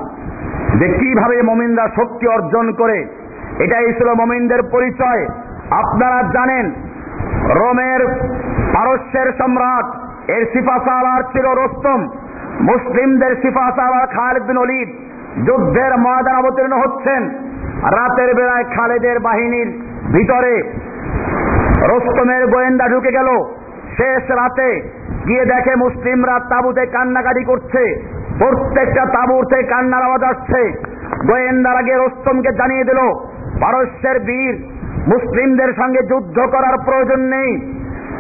যে কীভাবে মমিনরা শক্তি অর্জন করে। এটাই ছিল মমিনদের পরিচয়। আপনারা জানেন, রোমের পারস্যের সম্রাট এর সিফা সালার ছিল রোস্তম। মুসলিমদের সিফা সালার খালিদ বিন অলিদ যুদ্ধের ময়দান অবতীর্ণ হচ্ছেন। রাতের বেলায় খালেদের বাহিনীর ভিতরে রোস্তমের গোয়েন্দা ঢুকে গেল। শেষ রাতে গিয়ে দেখে মুসলিমরা তাবুতে কান্নাকাটি করছে। প্রত্যেকটা থেকে কান্নার আওয়াজ আসছে। গোয়েন্দার আগে রোস্তমকে জানিয়ে দিল, পারস্যের বীর মুসলিমদের সঙ্গে যুদ্ধ করার প্রয়োজন নেই।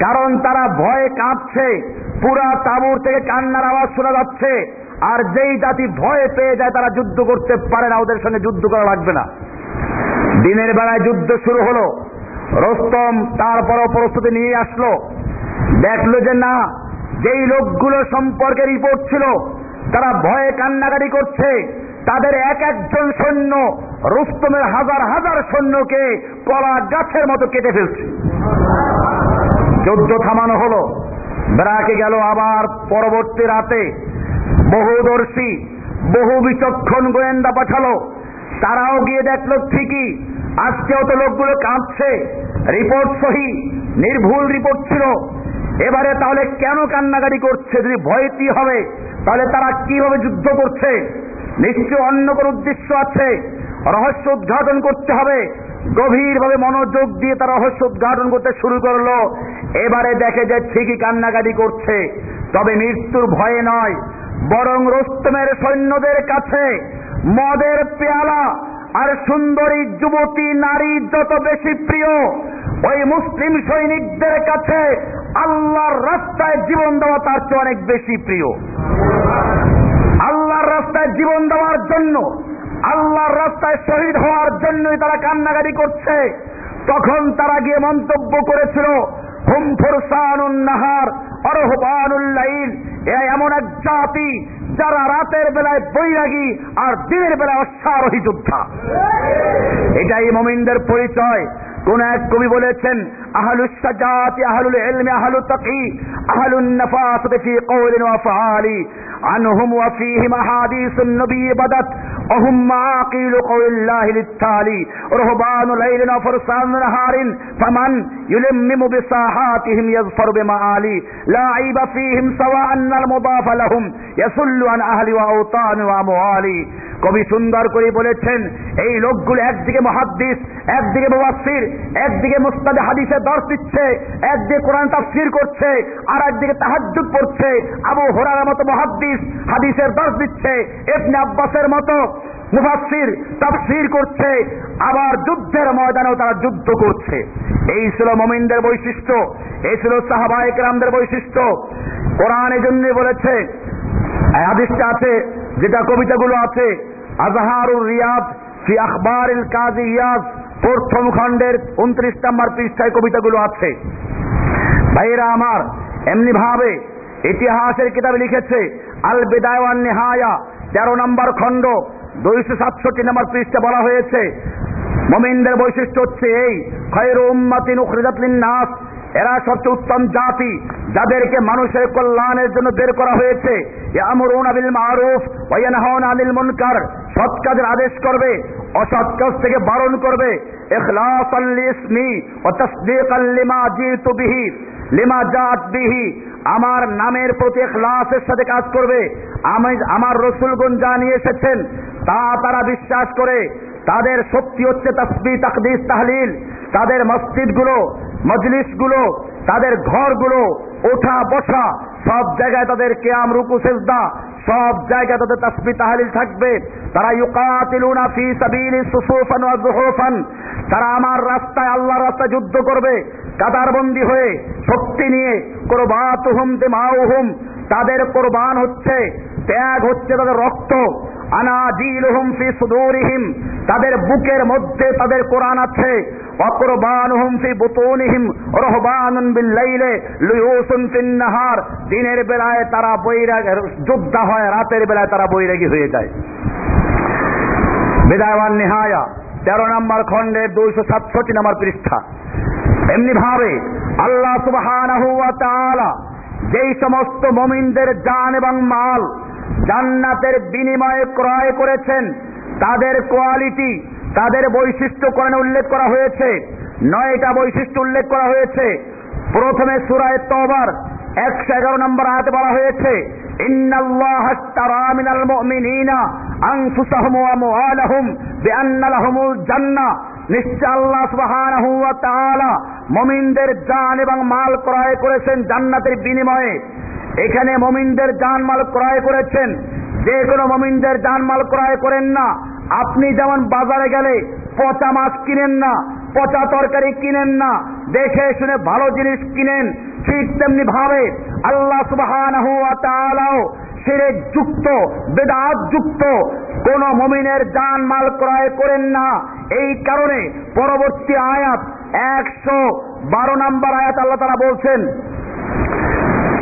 কারণ তারা ভয়ে কাঁপছে। পুরা তাবুর থেকে কান্নার আওয়াজ শোনা যাচ্ছে। আর যেই জাতি ভয় পেয়ে যায়, তারা যুদ্ধ করতে পারে না, ওদের সঙ্গে যুদ্ধ করা লাগবে না। দিনের বেলায় যুদ্ধ শুরু হলো। রস্তম তারপরও প্রস্তুতি নিয়ে আসলো। দেখল যে না, যেই লোকগুলো সম্পর্কে রিপোর্ট ছিল, তারা ভয়ে কান্নাকাটি করছে। তাদের এক একজন সৈন্য, রুস্তমের হাজার হাজার সৈন্যকে কলা গাছের মতো কেটে ফেলছে। যুদ্ধ থামানো হলো। বেড়াকে গেল আবার পরবর্তী রাতে। বহুদর্শী বহু বিচক্ষণ গোয়েন্দা পাঠালো। তারাও গিয়ে দেখল, ঠিকই আজকেও তো লোকগুলো কাঁদছে। রিপোর্ট সহি, নির্ভুল রিপোর্ট ছিল। এবারে তাহলে কেন কান্নাকাটি করছে? যদি ভয়টি হবে, তাহলে তারা কীভাবে যুদ্ধ করছে? নিশ্চয় অন্য কোন উদ্দেশ্য আছে? রহস্য উদ্ঘাটন করতে হবে। গভীরভাবে মনোযোগ দিয়ে তারা রহস্য উদ্ঘাটন করতে শুরু করল। এবারে দেখে যে ঠিকই কান্নাকাটি করছে। তবে মৃত্যুর ভয়ে নয় বরং রোস্তমের সৈন্যদের কাছে মদের পেয়ালা আর সুন্দরী যুবতী নারী যত বেশি প্রিয়, ওই মুসলিম সৈনিকদের কাছে আল্লাহর রাস্তায় জীবন দেওয়া তার চেয়ে অনেক বেশি প্রিয়। আল্লাহর রাস্তায় জীবন দেওয়ার জন্য, আল্লাহর রাস্তায় শহীদ হওয়ার জন্যই তারা কান্নাকাটি করছে। তখন তারা গিয়ে মন্তব্য করেছিল হুম নাহার এমন এক জাতি যারা রাতের বেলায় বৈরাগী আর দিনের বেলায় অশ্বারোহী যোদ্ধা। এটাই মমিনদের পরিচয়। কোন এক কবি বলেছেন আহলুস সাজাতি আহলুল ইলমি আহলু তাকি আহলুন নাফাসাতি ফি কওলিন ওয়া ফাআলি عنهم وفيهم أحاديث النبي بدت وهم معاقيل قول الله للتالي رهبان ليل وفرسان نهار فمن يلمم بساحاتهم يظفر بمعالي لا عيب فيهم سواء أن المضاف لهم يسل عن أهل وأوطان وأموالي কবি সুন্দর করে বলেছেন, এই লোকগুলো একদিকে মহাদ্দিস, একদিকে মুবাসসির একদিকে মুস্তাদে হাদিসে দর্শ দিচ্ছে, একদিকে কোরআন তাফসির করছে, আর একদিকে তাহাজ্জুদ পড়ছে। আবু হোরার মতো মহাদ্দিস হাদিসের দর্শ দিচ্ছে, ইবনে আব্বাসের মতো মুফাসসির তাফসির করছে, আবার যুদ্ধের ময়দানেও তারা যুদ্ধ করছে। এই ছিল মোমিনদের বৈশিষ্ট্য, এই ছিল সাহাবা একরামদের বৈশিষ্ট্য। কোরআন এই জন্যই বলেছে হাদিসটা আছে যেটা কবিতাগুলো আছে, আজহারুর রিয়াদ ফি আখবার কাজী ইয়াজ প্রথম খণ্ডের উনত্রিশ নম্বর পৃষ্ঠায় কবিতাগুলো আছে। ভাইরা আমার এমনি ভাবে ইতিহাসের কিতাবে লিখেছে, আল বেদায়ওয়ান নেহায়া, তেরো নম্বর খণ্ড, দুইশো সাতষট্টি নম্বর পৃষ্ঠা বলা হয়েছে, মমিনদের বৈশিষ্ট্য হচ্ছে এই, খয়ের উম্মাতিন উখরিজাত নাস এরা সবচেয়ে উত্তম জাতি, যাদেরকে মানুষের কল্যাণের জন্য বের করা হয়েছে। ইয়ামুরুনা বিল মারুফ ওয়া ইয়ানহাউনা আনিল মুনকার। সৎ কাজের আদেশ করবে, অসৎ কাজ থেকে বারণ করবে। লিমা জিতু আমার নামের প্রতি এখলাসের সাথে কাজ করবে। আমি, আমার রসুলগুন যা নিয়ে এসেছেন, তা তারা বিশ্বাস করে। তাদের শক্তি হচ্ছে তসবি, তাকদিস, তাহলিল। তাদের মসজিদগুলো, মজলিসগুলো, তাদের ঘরগুলো, ওঠা, বসা, সব জায়গায় তাদের কেয়াম, রুকু, সেজদা, সব জায়গায় তাদের তসবি, তাহলিল থাকবে। তারা ইউকাতিলুনা ফি সাবিলি সুসুফান ওয়া যুহুফান তারা আমার রাস্তায়, আল্লাহর রাস্তায় যুদ্ধ করবে। কাতারবন্দি হয়ে, শক্তি নিয়ে, কোরবাতুহুম দিমাউহুম। তাদের কোরবান হচ্ছে ত্যাগ হচ্ছে তাদের রক্ত। আনাজিলুহুম ফি সুদুরিহিম। তাদের বুকের মধ্যে তাদের কোরআন আছে। অকুরবানুহুম ফি বুতুনিহিম। রহবানুন বিল লাইলে লুয়ুসুন ফিন নাহার দিনের বেলায় তারা বৈরাগ, যোদ্ধা হয়, রাতের বেলায় তারা বৈরাগী হয়ে যায়। বিদায়বান নিহায়া, তেরো নম্বর খণ্ডের দুইশো সাতষট্টি নম্বর পৃষ্ঠা। এমনি ভাবে আল্লাহ ওয়া যেই সমস্ত মমিনদের জান এবং মাল জান্নাতের বিনিময়ে ক্রয় করেছেন। তাদের কোয়ালিটি, তাদের বৈশিষ্ট্য কোরআনে উল্লেখ করা হয়েছে। নয়টা বৈশিষ্ট্য উল্লেখ করা হয়েছে। প্রথমে সুরায় তবার একশো এগারো নম্বর আয়াতে বলা হয়েছে মুমিনদের জান এবং মাল ক্রয় করেছেন জান্নাতের বিনিময়ে। এখানে মমিনদের জানমাল ক্রয় করেছেন। যে কোনো মমিনদের জানমাল ক্রয় করেন না। আপনি যেমন বাজারে গেলে পচা মাছ কিনেন না, পচা তরকারি কিনেন না, দেখে শুনে ভালো জিনিস কিনেন, ঠিক তেমনি ভাবে আল্লাহ ওয়া তাআলাও যুক্ত, বেদাত যুক্ত, কোন মমিনের জান মাল ক্রয় করেন না। এই কারণে পরবর্তী আয়াত একশো বারো নম্বর আয়াত আল্লাহ তারা বলছেন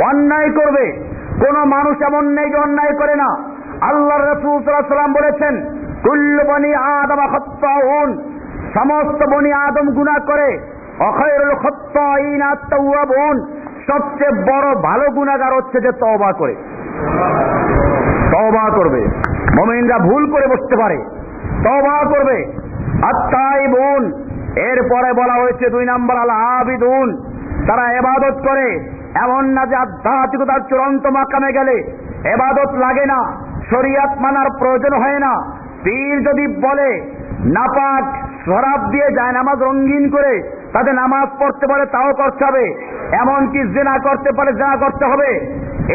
অন্যায় করবে। কোন মানুষ এমন নেই যে অন্যায় করে না। আল্লাহ রসুল সাল্লাম বলেছেন, কুল্লু বনি আদম খত্তাউন। সমস্ত বনি আদম গুনাহ করে, অখয়রুল খত্তাইন আত্তাওয়াবুন। সবচেয়ে বড় ভালো গুণাগার হচ্ছে যে তওবা করে। তওবা করবে। মুমিনরা ভুল করে বসতে পারে। তওবা করবে। আত্মাই বোন এরপরে বলা হয়েছে দুই নাম্বার আল আবিদুন তারা এবাদত করে। এমন না যে আধ্যাত্মিকতার চূড়ান্ত মাকামে গেলে এবাদত লাগে না, শরিয়াত মানার প্রয়োজন হয় না। পীর যদি বলে, নাপাক শরাব দিয়ে যায় নামাজ রঙ্গিন করে তাদের নামাজ পড়তে পারে, তাও করতে হবে। এমনকি জেনা করতে পারে, জেনা করতে হবে।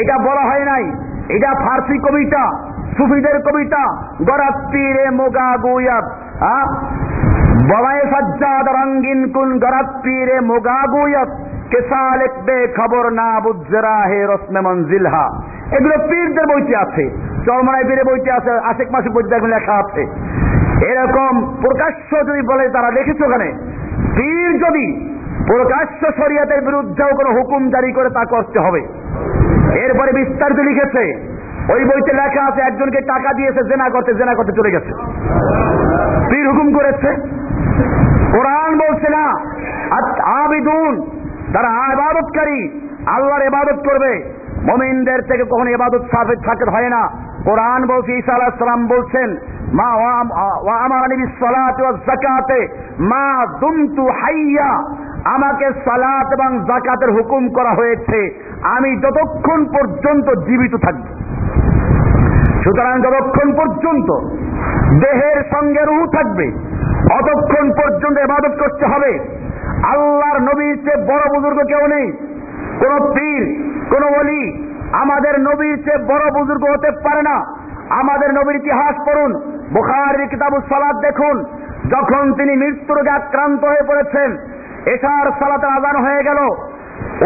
এটা বলা হয় নাই। এটা ফার্সি কবিতা, সুফিদের কবিতা। গরাত পীরে মোগা হ্যাঁ বলায় সাজ্জাদ রঙ্গিন কুন গরাত পীরে মোগা গুয়াত কেসালেক বে খবর না বুজরা হে রসমে মঞ্জিলহা। এগুলো পীরদের বইতে আছে। চরমনাই পীরের বইতে আছে, আশেক মাসিক বইতে দেখবেন লেখা আছে। এরকম প্রকাশ্য যদি বলে তারা দেখেছে ওখানে, পীর যদি প্রকাশ্য শরিয়াতের বিরুদ্ধেও কোনো হুকুম জারি করে তা করতে হবে। এরপরে বিস্তারিত লিখেছে, ওই বইতে লেখা আছে, একজনকে টাকা দিয়েছে, জেনা করতে জেনা করতে চলে গেছে। পীর হুকুম করেছে। কোরআন বলছে না আবিদুন তারা আবাদতকারী আল্লাহর ইবাদত করবে। মমিনদের থেকে কখনো ইবাদত সাফেদ থাকে হয় না। কোরআন বলছে, ঈসা আলাহ সালাম বলছেন, মা ওয়া আমারানি বিসসালাতি ওয়াজ যাকাতে, মা দুমতু হাইয়া। আমাকে সালাত এবং জাকাতের হুকুম করা হয়েছে। আমি যতক্ষণ পর্যন্ত জীবিত থাকব। সুতরাং যতক্ষণ পর্যন্ত দেহের সঙ্গে রুহু থাকবে অতক্ষণ পর্যন্ত ইবাদত করতে হবে। আল্লাহর নবীর চেয়ে বড় বুজুর্গ কেউ নেই। কোন পীর, কোন অলি আমাদের নবীর চেয়ে বড় বুজুর্গ হতে পারে না। আমাদের নবীর ইতিহাস পড়ুন, বুখারের কিতাবুল সালাদ দেখুন। যখন তিনি মৃত্যু রোগে আক্রান্ত হয়ে পড়েছেন, এশার সালাতের আজান হয়ে গেল।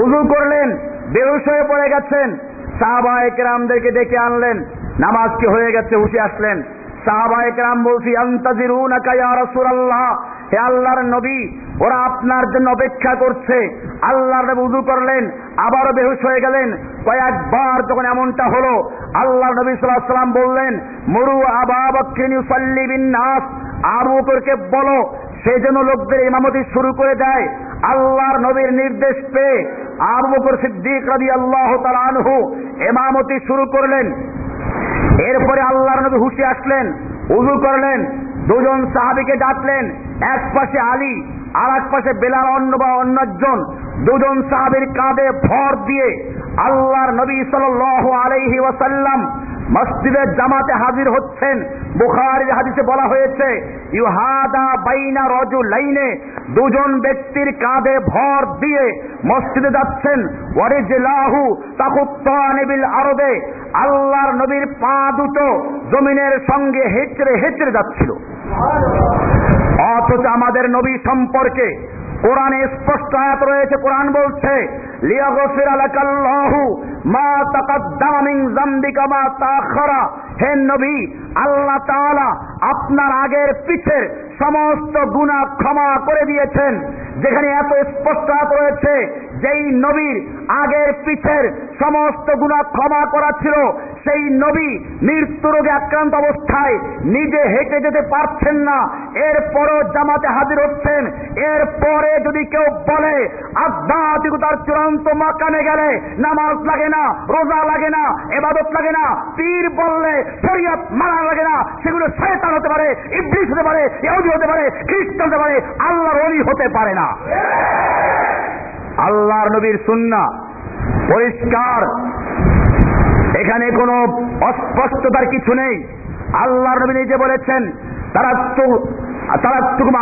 উজু করলেন, বেহুশ হয়ে পড়ে গেছেন। সাহাবায়ে কেরামদেরকে ডেকে আনলেন। নামাজ কি হয়ে গেছে, উঠে আসলেন। সাহাবায়ে কেরাম বলছি, আন্তাজিরুনাকা ইয়া রাসূলুল্লাহ। হে আল্লাহর নবী, ওরা আপনার জন্য অপেক্ষা করছে। আল্লাহর নবী উজু করলেন, আবারও বেহুশ হয়ে গেলেন। কয়েকবার যখন এমনটা হলো আল্লাহ নবী সাল্লাল্লাহু সাল্লাম বললেন, মরু আবা বকরিন ইউসাল্লি বিন নাস বলো, সে যেন লোকদের ইমামতি শুরু করে দেয়। আল্লাহর নবীর নির্দেশ পেয়ে আবু বকর সিদ্দিক রাদিয়াল্লাহু তাআলা আনহু এমামতি শুরু করলেন। এরপরে আল্লাহর নবী হুশে আসলেন উজু করলেন। দুজন সাহাবিকে ডাকলেন, এক পাশে আলী আর এক পাশে বেলাল অন্য বা অন্য একজন দুজন সাহাবির কাঁধে ভর দিয়ে আল্লাহর নবী সাল আলাইহি ওয়াসাল্লাম মসজিদের জামাতে হাজির হচ্ছেন। বুখারির হাদিসে বলা হয়েছে, ইউহাদা বাইনা রজু লাইনে দুজন ব্যক্তির কাঁধে ভর দিয়ে মসজিদে যাচ্ছেন। ওয়ারিজলাহু তাকুত্তানিবিল আরবে আল্লাহর নবীর পা দুটো জমিনের সঙ্গে হেচড়ে হেচড়ে যাচ্ছিল। অথচ আমাদের নবী সম্পর্কে কোরআনে স্পষ্ট আয়াত রয়েছে কোরআন বলছে লিয়াগফির আলাকাল্লাহু মা তাকাদ্দামা মিন যামবিকা মা তাআখারা হে নবী, আল্লাহ তাআলা আপনার আগের পিছের সমস্ত গুনাহ ক্ষমা করে দিয়েছেন। যেখানে এত স্পষ্ট রয়েছে, যেই নবীর আগের পিছের সমস্ত গুনাহ ক্ষমা করা ছিল, সেই নবী মৃত্যু রোগে আক্রান্ত অবস্থায় নিজে হেঁটে যেতে পারছেন না। এরপরও জামাতে হাজির হচ্ছেন। এরপরে যদি কেউ বলে, আধ্যাত্মিকতার চূড়ান্ত মাকানে গেলে নামাজ লাগে না, রোজা লাগে না, এবাদত লাগে না, পীর বললে শরীয়ত মানা লাগে না। সেগুলো শয়তান হতে পারে, ইবলিস হতে পারে, ইহুদি হতে পারে, খ্রিস্টান হতে পারে, আল্লাহর অলি হতে পারে না। আল্লাহর নবীর সুন্না পরিষ্কার। এখানে কোনো অস্পষ্টতার কিছু নেই। আল্লাহর নবী নিজে বলেছেন তারা তারা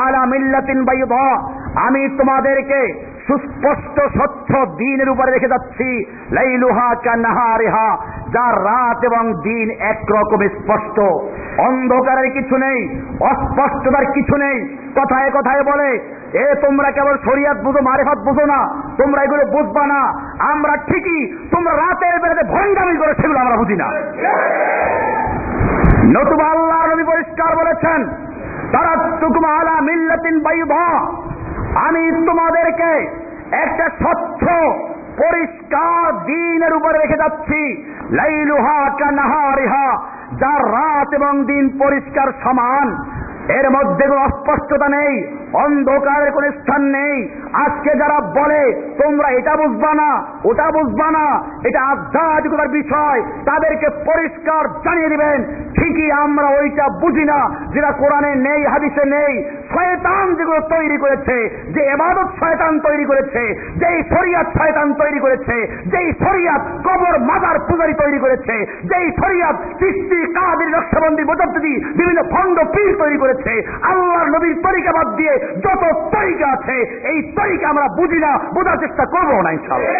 আলা মিল্লাতিন বাইদা। আমি তোমাদেরকে সুস্পষ্ট স্বচ্ছ দিনের উপরে রেখে যাচ্ছি। লাইলুহা কানাহারিহা যার রাত এবং দিন একরকম স্পষ্ট। অন্ধকারের কিছু নেই, অস্পষ্টতার কিছু নেই। কথায় কথায় বলে, এ তোমরা কেবল শরিয়াত বুঝো, মারেফাত বুঝো না, তোমরা এগুলো বুঝবা না। আমরা ঠিকই, তোমরা রাতের বেলাতে ভণ্ডামি করে, সেগুলো আমরা বুঝি না। নতুবা আল্লাহ নবী পরিষ্কার বলেছেন তারা তুকুমা আলা মিল্লাতিন বাইভা আমি তোমাদেরকে একটা স্বচ্ছ, পরিষ্কার দিনের উপরে রেখে যাচ্ছি। কানাহারিহা যার রাত এবং দিন পরিষ্কার সমান। এর মধ্যে কোনো অস্পষ্টতা নেই, অন্ধকারের কোন স্থান নেই। আজকে যারা বলে, তোমরা এটা বুঝবা না, ওটা বুঝবা না, এটা আধ্যাত্মিকতার বিষয়, তাদেরকে পরিষ্কার জানিয়ে দিবেন। ঠিকই আমরা ওইটা বুঝি না, যেটা কোরআনে নেই, হাদিসে নেই। শয়তান যেগুলো তৈরি করেছে, যে এবাদত শয়তান তৈরি করেছে, যেই শরিয়াত শয়তান তৈরি করেছে, যেই শরিয়াত কবর মাদার পূজা অনুযায়ী তৈরি করেছে, যেই শরিয়াত সৃষ্টি কাদের নকশাবন্দি বোঝাবদি বিভিন্ন খণ্ড পীর তৈরি করেছে, আল্লাহর নবীর তরিকা বাদ দিয়ে যত তরিকা আছে, এই তরিকা আমরা বুঝি না, বোঝার চেষ্টা করব না ইনশাল্লাহ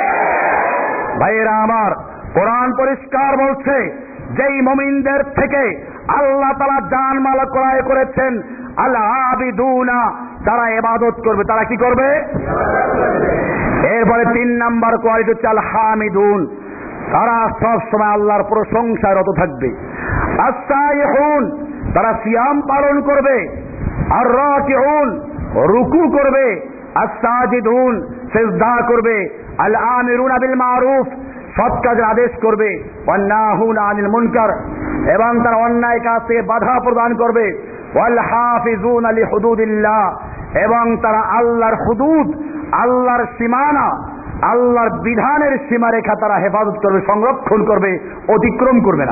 ভাইয়েরা আমার, কোরআন পরিষ্কার বলছে যেই মমিনদের থেকে আল্লাহ তালা জান মালা ক্রয় করেছেন, আল্লাহ তারা এবাদত করবে। তারা কি করবে? এরপরে তিন নাম্বার কোয়ালিটি হচ্ছে আল তারা সব সময় আল্লাহর প্রশংসায় রত থাকবে। আস্তাইহুন তারা সিয়াম পালন করবে। আর রাকিউন রুকু করবে। আসাজিদুন সেজদা করবে। আল আমিরুন বিল মারুফ সৎ কাজের আদেশ করবে। আনিল মুনকার। এবং তারা অন্যায় কাজ থেকে বাধা প্রদান করবে। হাফিজুন আলী হুদুদিল্লাহ এবং তারা আল্লাহর হুদুদ, আল্লাহর সীমানা, আল্লাহর বিধানের সীমারেখা তারা হেফাজত করবে, সংরক্ষণ করবে, অতিক্রম করবে না।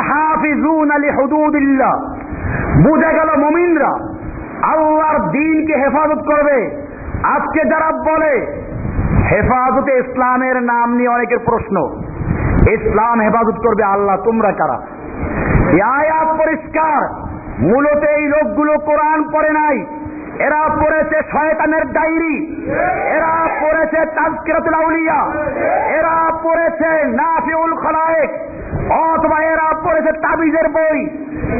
হাফিজুন আলী হুদুদিল্লাহ বুঝে গেল মুমিনরা, আল্লাহর দিনকে হেফাজত করবে। আজকে যারা বলে হেফাজতে ইসলামের নাম নিয়ে অনেকের প্রশ্ন। ইসলাম হেফাজত করবে আল্লাহ, তোমরা কারা? আয়াত পরিষ্কার। মূলত এই লোকগুলো কোরআন পড়ে নাই। এরা পড়েছে শয়তানের ডায়েরি। এরা পড়েছে তাজকিরাতুল আউলিয়া। এরা পড়েছে নাফিউল খলায়েক। অথবা এরা পড়েছে তাবিজের বই।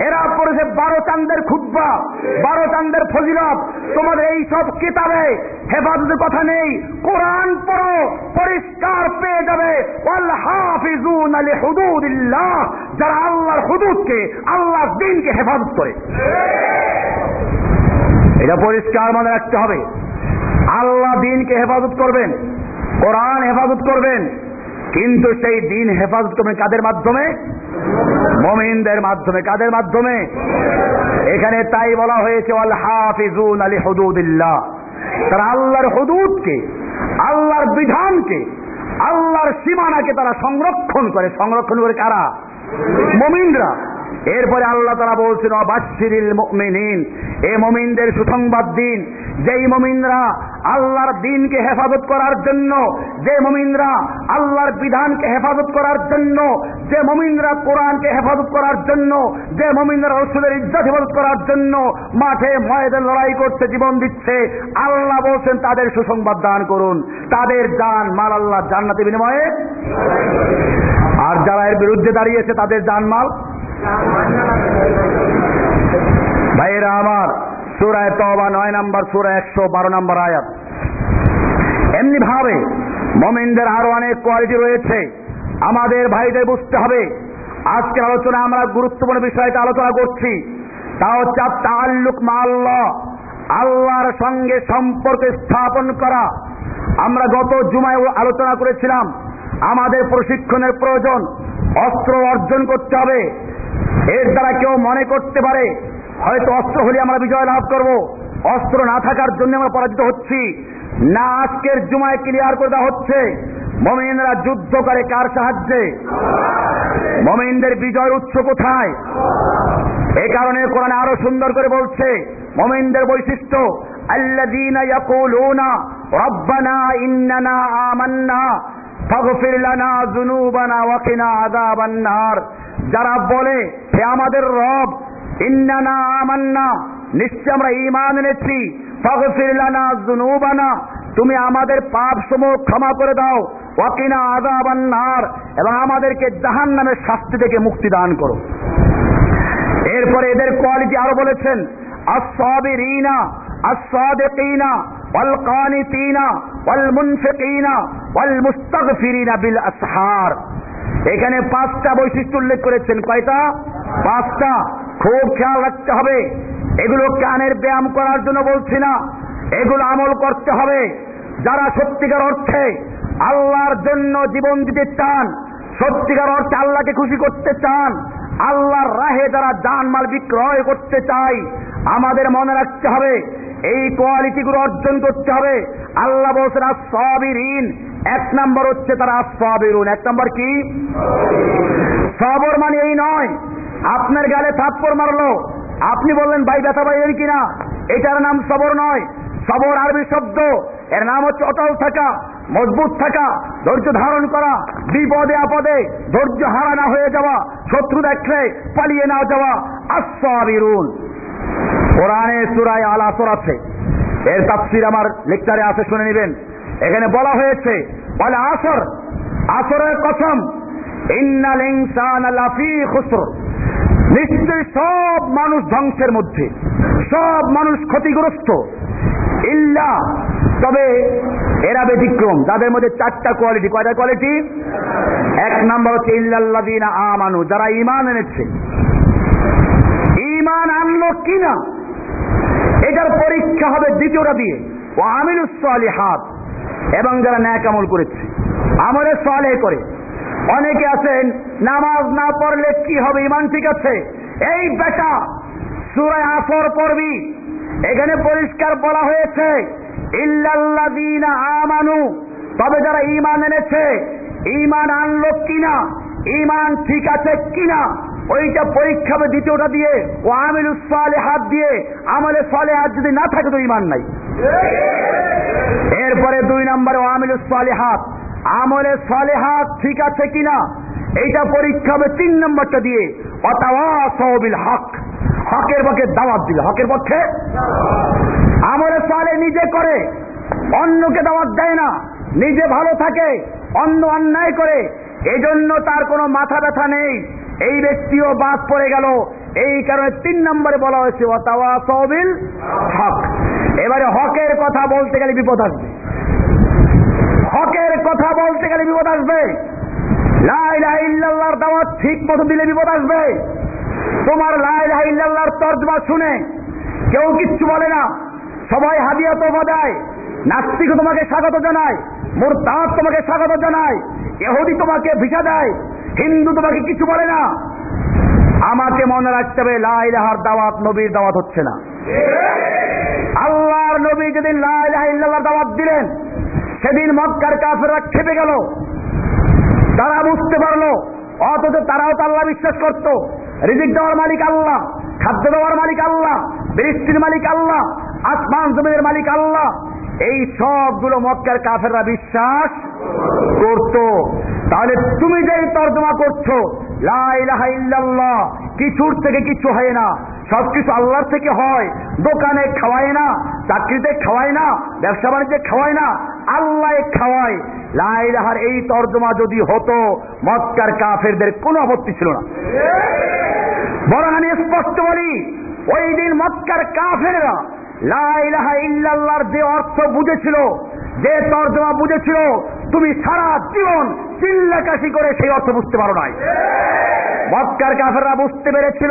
এরা পড়েছে বারো চান্দের খুদ্া বারো চান্দের ফজিলত। তোমাদের এই সব কিতাবে হেফাজতের কথা নেই। কোরআন পড়ো, পরিষ্কার পেয়ে যাবে। হাফিজুন আলী হুদুদিল্লাহ যারা আল্লাহর হুদুদকে, আল্লাহর দিনকে হেফাজত করে। এটা পরিষ্কার মনে রাখতে হবে। আল্লাহ দিনকে হেফাজত করবেন, কোরআন হেফাজত করবেন, কিন্তু সেই দিন হেফাজত করবেন কাদের মাধ্যমে? মমিনদের মাধ্যমে। কাদের মাধ্যমে? এখানে তাই বলা হয়েছে আল হাফিজুন আলী হুদুদিল্লাহ। তারা আল্লাহর হদুদকে, আল্লাহর বিধানকে, আল্লাহর সীমানাকে তারা সংরক্ষণ করে। সংরক্ষণ করে কারা? মমিনরা। এরপরে আল্লাহ তারা বলছেন অবাশিরিল মুমিনিন এ মমিনদের সুসংবাদ দিন। যেই মমিনরা আল্লাহর দিনকে হেফাজত করার জন্য, যে মমিনরা আল্লাহর বিধানকে হেফাজত করার জন্য, যে মমিনরা কোরআনকে হেফাজত করার জন্য, যে মমিনরা রসুলের ইজ্জত হেফাজত করার জন্য মাঠে ময়দান লড়াই করছে, জীবন দিচ্ছে, আল্লাহ বলছেন, তাদের সুসংবাদ দান করুন। তাদের দান মাল আল্লাহ জান্নাতে বিনিময়ে। আর যারা এর বিরুদ্ধে দাঁড়িয়েছে, তাদের জানমাল ভাইয়েরা আমার, সুরায় তবা নয় নাম্বার সুরা একশো বারো নাম্বার আয়াত। এমনি ভাবে মমিনদের আরও অনেক কোয়ালিটি রয়েছে। আমাদের ভাইদের বুঝতে হবে, আজকের আলোচনা আমরা গুরুত্বপূর্ণ বিষয়টা আলোচনা করছি। তা হচ্ছে তাল্লুক মাল্লাহ আল্লাহর সঙ্গে সম্পর্ক স্থাপন করা। আমরা গত জুমায় আলোচনা করেছিলাম আমাদের প্রশিক্ষণের প্রয়োজন, অস্ত্র অর্জন করতে হবে। এর দ্বারা কেউ মনে করতে পারে, হয়তো অস্ত্র হলে আমরা বিজয় লাভ করব। অস্ত্র না থাকার জন্য আমরা পরাজিত হচ্ছি। না, আজকের জুমায় ক্লিয়ার করে দেওয়া হচ্ছে, মমিনরা যুদ্ধ করে কার সাহায্যে? মমিনদের বিজয়ের উৎস কোথায়? এ কারণে কোরআন আরও সুন্দর করে বলছে, মমিনদের বৈশিষ্ট্য আল্লাদিনা ইয়াকুলুনা, রব্বানা ইন্নানা আমান্না ফাগফির লানা যুনুবানা ওয়াকিনা আযাবান নার যারা বলে, হে আমাদের রব, ইন্নানা আমান্না, নিশ্চয় আমরা ঈমান এনেছি। ফাগফির লানা যুনুবানা, তুমি আমাদের পাপ সমূহ ক্ষমা করে দাও। ওয়াকিনা আযাবান নার এবং আমাদেরকে জাহান্নামের শাস্তি থেকে মুক্তি দান করো। এরপরে এদের কোয়ালিটি আরও বলেছেন, আস-সাবিরিনা, আস-সাদিকিনা এখানে পাঁচটা বৈশিষ্ট্য উল্লেখ করেছেন। কয়টা? পাঁচটা। খুব খেয়াল রাখতে হবে। এগুলো কানের ব্যায়াম করার জন্য বলছি না। এগুলো আমল করতে হবে। যারা সত্যিকার অর্থে আল্লাহর জন্য জীবন দিতে চান, সত্যিকার অর্থে আল্লাহকে খুশি করতে চান, আল্লাহর রাহে যারা জানমাল বিক্রয় করতে চাই আমাদের মনে রাখতে হবে এই কোয়ালিটিগুলো অর্জন করতে হবে। আল্লাহ বলছেন এক নম্বর হচ্ছে তারা সবিরুন এক নম্বর কি? সবর মানে এই নয়, আপনার গালে থাপ্পর মারলো। আপনি বললেন, ভাই, ব্যথা ভাই এর কিনা? এটার নাম সবর নয়। সবর আরবি শব্দ। এর নাম হচ্ছে অটল থাকা, মজবুত থাকা, ধৈর্য ধারণ করা, বিপদে আপদে ধৈর্য হারা না হয়ে যাওয়া, শত্রু দেখলে পালিয়ে না যাওয়া। আসাবিরুন কোরআনে সুরায় আল আসর আছে। এর তাফসির আমার লেকচারে আছে, শুনে নেবেন। এখানে বলা হয়েছে, বলে আসর, আসরের কসম ইন্নাল ইনসান লাফি খুসর। নিশ্চয় সব মানুষ ধ্বংসের মধ্যে, সব মানুষ ক্ষতিগ্রস্ত। ইল্লা, তবে এরা ব্যতিক্রম। তাদের মধ্যে চারটা কোয়ালিটি কয়টা কোয়ালিটি এক নম্বর হচ্ছে ইল্লাল্লাদিনা আমানু। যারা ইমান এনেছে। ইমান আনলো কিনা? এটার পরীক্ষা হবে দ্বিতীয়টা দিয়ে। ও আমিনুসলি হাত এবং যারা ন্যাক আমল করেছে, আমলে সলে করে। অনেকে আছেন, নামাজ না পড়লে কি হবে, ইমান ঠিক আছে? এই বেটা সুরায় আসর পড়বি। এখানে পরিষ্কার বলা হয়েছে আমানু। তবে যারা ঈমান এনেছে, ঈমান আনলো কিনা, ঈমান ঠিক আছে কিনা? ওইটা পরীক্ষা হবে দ্বিতীয়টা দিয়ে, ও আমিলুস হাত দিয়ে, আমলে সালে হাত যদি না থাকে তো ঈমান নাই। এরপরে দুই নম্বরে ও আমিলুস হাত। আমলে সালেহাত ঠিক আছে কিনা? এইটা পরীক্ষা হবে তিন নম্বরটা দিয়ে অতাওয়াসবিল হক। হকের পক্ষে দাওয়াত দিল। হকের পক্ষে? আমলে সালে নিজে করে, অন্যকে দাওয়াত দেয় না। নিজে ভালো থাকে, অন্য অন্যায় করে। এজন্য তার কোনো মাথা ব্যথা নেই। এই ব্যক্তিও বাদ পড়ে গেল। এই কারণে তিন নম্বরে বলা হয়েছে অতাওয়াসবিল হক। এবারে হকের কথা বলতে গেলে বিপদ আসবে। হকের কথা বলতে গেলে বিপদ আসবে। লাইলাহিল্লাহর দাওয়াত ঠিক মতো দিলে বিপদ আসবে। তোমার লাই লাইলাহিল্লাহর তর্জমা শুনে কেউ কিচ্ছু বলে না। সবাই হাদিয়া তোফা দেয়। নাস্তিক তোমাকে স্বাগত জানায়। মোর তাঁত তোমাকে স্বাগত জানায় এহুদি তোমাকে ভিসা দেয়, হিন্দু তোমাকে কিছু বলে না। আমাকে মনে রাখতে হবে লাই লাইলাহার দাওয়াত নবীর দাওয়াত হচ্ছে না। আল্লাহর নবী যেদিন লাইলাহ দাওয়াত দিলেন, সেদিন মক্কার কাফেররা খেপে গেল। তারা বুঝতে পারল, অথচ তারাও তো আল্লাহ বিশ্বাস করত। রিজিক দেওয়ার মালিক আল্লাহ, খাদ্য দেওয়ার মালিক আল্লাহ, বৃষ্টির মালিক আল্লাহ, আসমান জমিনের মালিক আল্লাহ এই সবগুলো মক্কার কাফেররা বিশ্বাস করত। তাহলে তুমি যে তর্জমা করছ লাইলাহা ইল্লাল্লাহ, কিছুর থেকে কিছু হয় না। সবকিছু আল্লাহর থেকে হয়, দোকানে খাওয়ায় না, চাকরিতে খাওয়ায় না, ব্যবসা বাণিজ্যে খাওয়ায় না, আল্লাহ খাওয়ায়। লাইলাহার এই তর্জমা যদি হতো, মক্কার কাফেরদের কোনো আপত্তি ছিল না। বরং আমি স্পষ্ট বলি, ওই দিন মক্কার কাফেররা লাইলাহা ইল্লাল্লাহর যে অর্থ বুঝেছিল, যে তর্জমা বুঝেছিল, তুমি সারা জীবন চিল্লাকাশি করে সেই অর্থ বুঝতে পারো নাই। মক্কার কাফেররা বুঝতে পেরেছিল।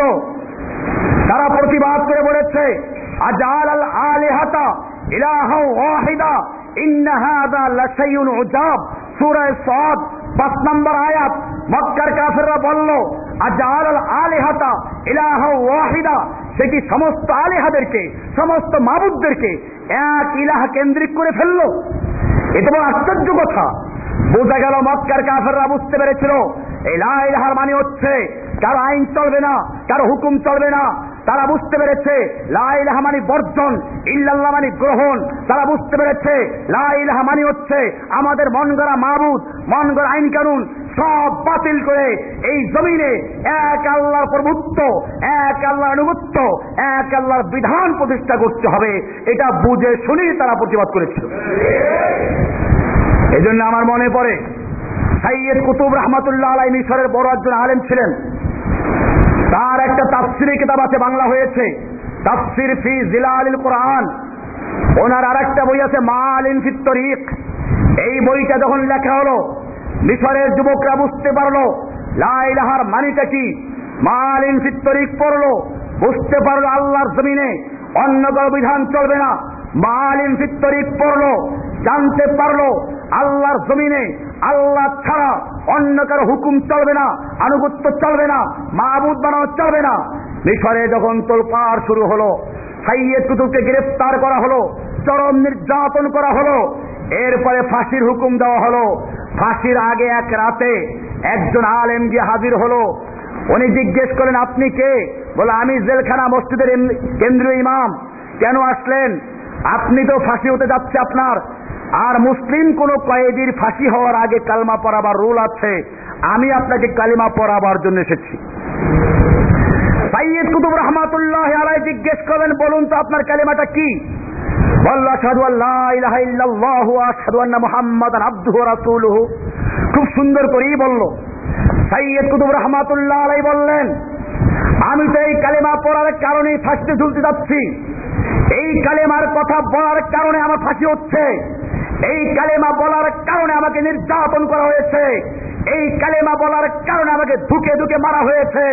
তারা প্রতিবাদ করে বলেছে, আজাল আল আলেহাতা ইলাহা ওয়াহিদা, ইন্না হাদা লাশাইউন উজাব। সূরা সাদ, পাঁচ নম্বর আয়াত। মক্কার কাফেররা বলল আজাল আল আলেহাতা ইলাহা ওয়াহিদা? সেটি সমস্ত আলেহাদেরকে, সমস্ত মাবুদদেরকে এক ইলাহা কেন্দ্রিক করে ফেলল? এটা বড় আশ্চর্য কথা। বোঝা গেল মক্কার কাফেররা বুঝতে পেরেছিল, এই লাইলাহার মানে হচ্ছে, কারও আইন চলবে না, কারও হুকুম চলবে না তারা বুঝতে পেরেছে লাইলাহা মানে বর্জন, ইল্লাল্লাহ মানে গ্রহণ। তারা বুঝতে পেরেছে লাইলাহা মানে হচ্ছে আমাদের মন গড়া মাহবুদ মন গড়া আইন কানুন, সব বাতিল করে এই জমিনে এক আল্লাহর প্রভুত্ব, এক আল্লাহর আনুগত্য, এক আল্লাহর বিধান প্রতিষ্ঠা করতে হবে। এটা বুঝে শুনেই তারা প্রতিবাদ করেছিল। এই জন্য আমার মনে পড়ে, সাইয়েদ কুতুব রহমাতুল্লাহ আলাই মিশরের বড় একজন আলেম ছিলেন। তার একটা তাফসিরি কিতাব আছে, বাংলা হয়েছে। তাফসির ফি জিলালিল কোরআন। ওনার আর একটা বই আছে মা আলিন ফিত্তরিক এই বইটা যখন লেখা হলো, মিশরের যুবকরা বুঝতে পারল লাইলাহার মানিটা কি? মা আলিন ফিত্তরিক পড়ল, বুঝতে পারল আল্লাহর জমিনে অন্য কারও বিধান চলবে না। মা আলিন ফিত্তরিক পড়ল, জানতে পারল, আল্লাহর জমিনে, আল্লাহ ছাড়া অন্য কারও হুকুম চলবে না, আনুগত্য চলবে না মাহবুদ বানানো চলবে না। মিশরে যখন তোলপার শুরু হলো, সাইয়েদ কুতুবকে গ্রেফতার করা হলো, চরম নির্যাতন করা হলো, এরপরে ফাঁসির হুকুম দেওয়া হলো। ফাঁসির আগে এক রাতে একজন আলেম গিয়ে হাজির হলো। উনি জিজ্ঞেস করেন আপনি কে? বলে, আমি জেলখানা মসজিদের কেন্দ্রীয় ইমাম। কেন আসলেন? আপনি তো ফাঁসি হতে যাচ্ছে আপনার। আর মুসলিম কোন কয়েদির ফাঁসি হওয়ার আগে কালমা পড়াবার রুল আছে। আমি আপনাকে কালিমা পড়াবার জন্য এসেছি। সাইয়দ কুতুব রহমাতুল্লাহ আলাই জিজ্ঞেস করেন বলুন তো আপনার কালিমাটা কি? আল্লাহ খুব সুন্দর করেই বলল। সাইয়দ কুতুব রহমাতুল্লাহ আলাই বললেন আমি তো এই কালেমা পড়ার কারণে ফাঁসিতে ঝুলতে যাচ্ছি। এই কালেমার কথা বলার কারণে আমার ফাঁসি হচ্ছে। এই কালেমা বলার কারণে আমাকে নির্যাতন করা হয়েছে। এই কালেমা বলার কারণে আমাকে ধুকে ধুকে মারা হয়েছে।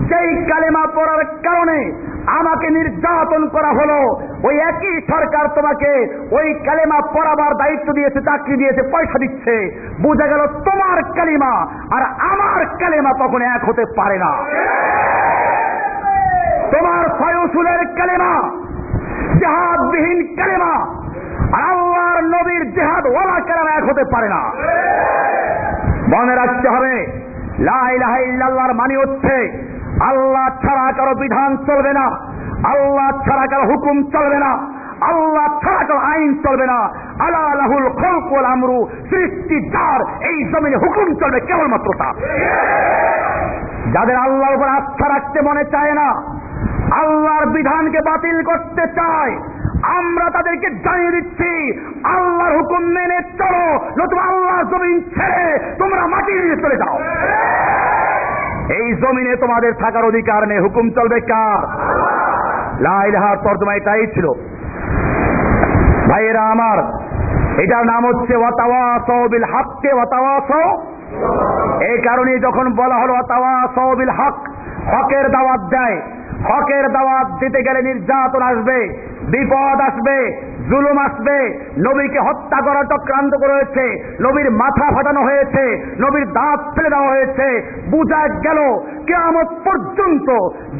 যেই কালেমা পড়ার কারণে আমাকে নির্যাতন করা হলো, ওই একই সরকার তোমাকে ওই কালেমা পড়াবার দায়িত্ব দিয়েছে, চাকরি দিয়েছে, পয়সা দিচ্ছে। বোঝা গেল তোমার কালিমা, আর আমার কালেমা তখন এক হতে পারে না। তোমার ফয়সুলের কালেমা, জেহাদবিহীন কালেমা, আর আল্লাহর নবীর জেহাদ ওলা কালেমা এক হতে পারে না। মনে রাখতে হবে লাইলাহার মানে হচ্ছে আল্লাহ ছাড়া কারও বিধান চলবে না, আল্লাহ ছাড়া কারও হুকুম চলবে না, আল্লাহ ছাড়া কারও আইন চলবে না। আল্লাহ আলাহুল খলকুল আমরু, সৃষ্টি, যার, এই জমিনে হুকুম চলবে কেবলমাত্র তা যাদের আল্লাহর উপর আস্থা রাখতে মনে চায় না, আল্লাহর বিধানকে বাতিল করতে চায় আমরা তাদেরকে জানিয়ে দিচ্ছি, আল্লাহর হুকুম মেনে চলো, নতুবা আল্লাহর জমিন ছেড়ে তোমরা মাটি নিয়ে চলে যাও। এই জমিনে তোমাদের থাকার অধিকার নেই। হুকুম চলবে কার? লাইলাহার তর্জমা এটাই ছিল। ভাইয়েরা আমার, এটার নাম হচ্ছে বিল হককে ওয়াতাওয়াস এই কারণে যখন বলা হলো ওয়াতাওয়াস বিল হক হকের দাওয়াত দেয় হকের দাওয়াত দিতে গেলে নির্যাতন আসবে বিপদ আসবে। জুলুম আসবে নবীকে হত্যা করার চক্রান্ত করেছে নবীর মাথা ফাটানো হয়েছে নবীর দাঁত ফেলে দেওয়া হয়েছে বুঝা গেল কেমন পর্যন্ত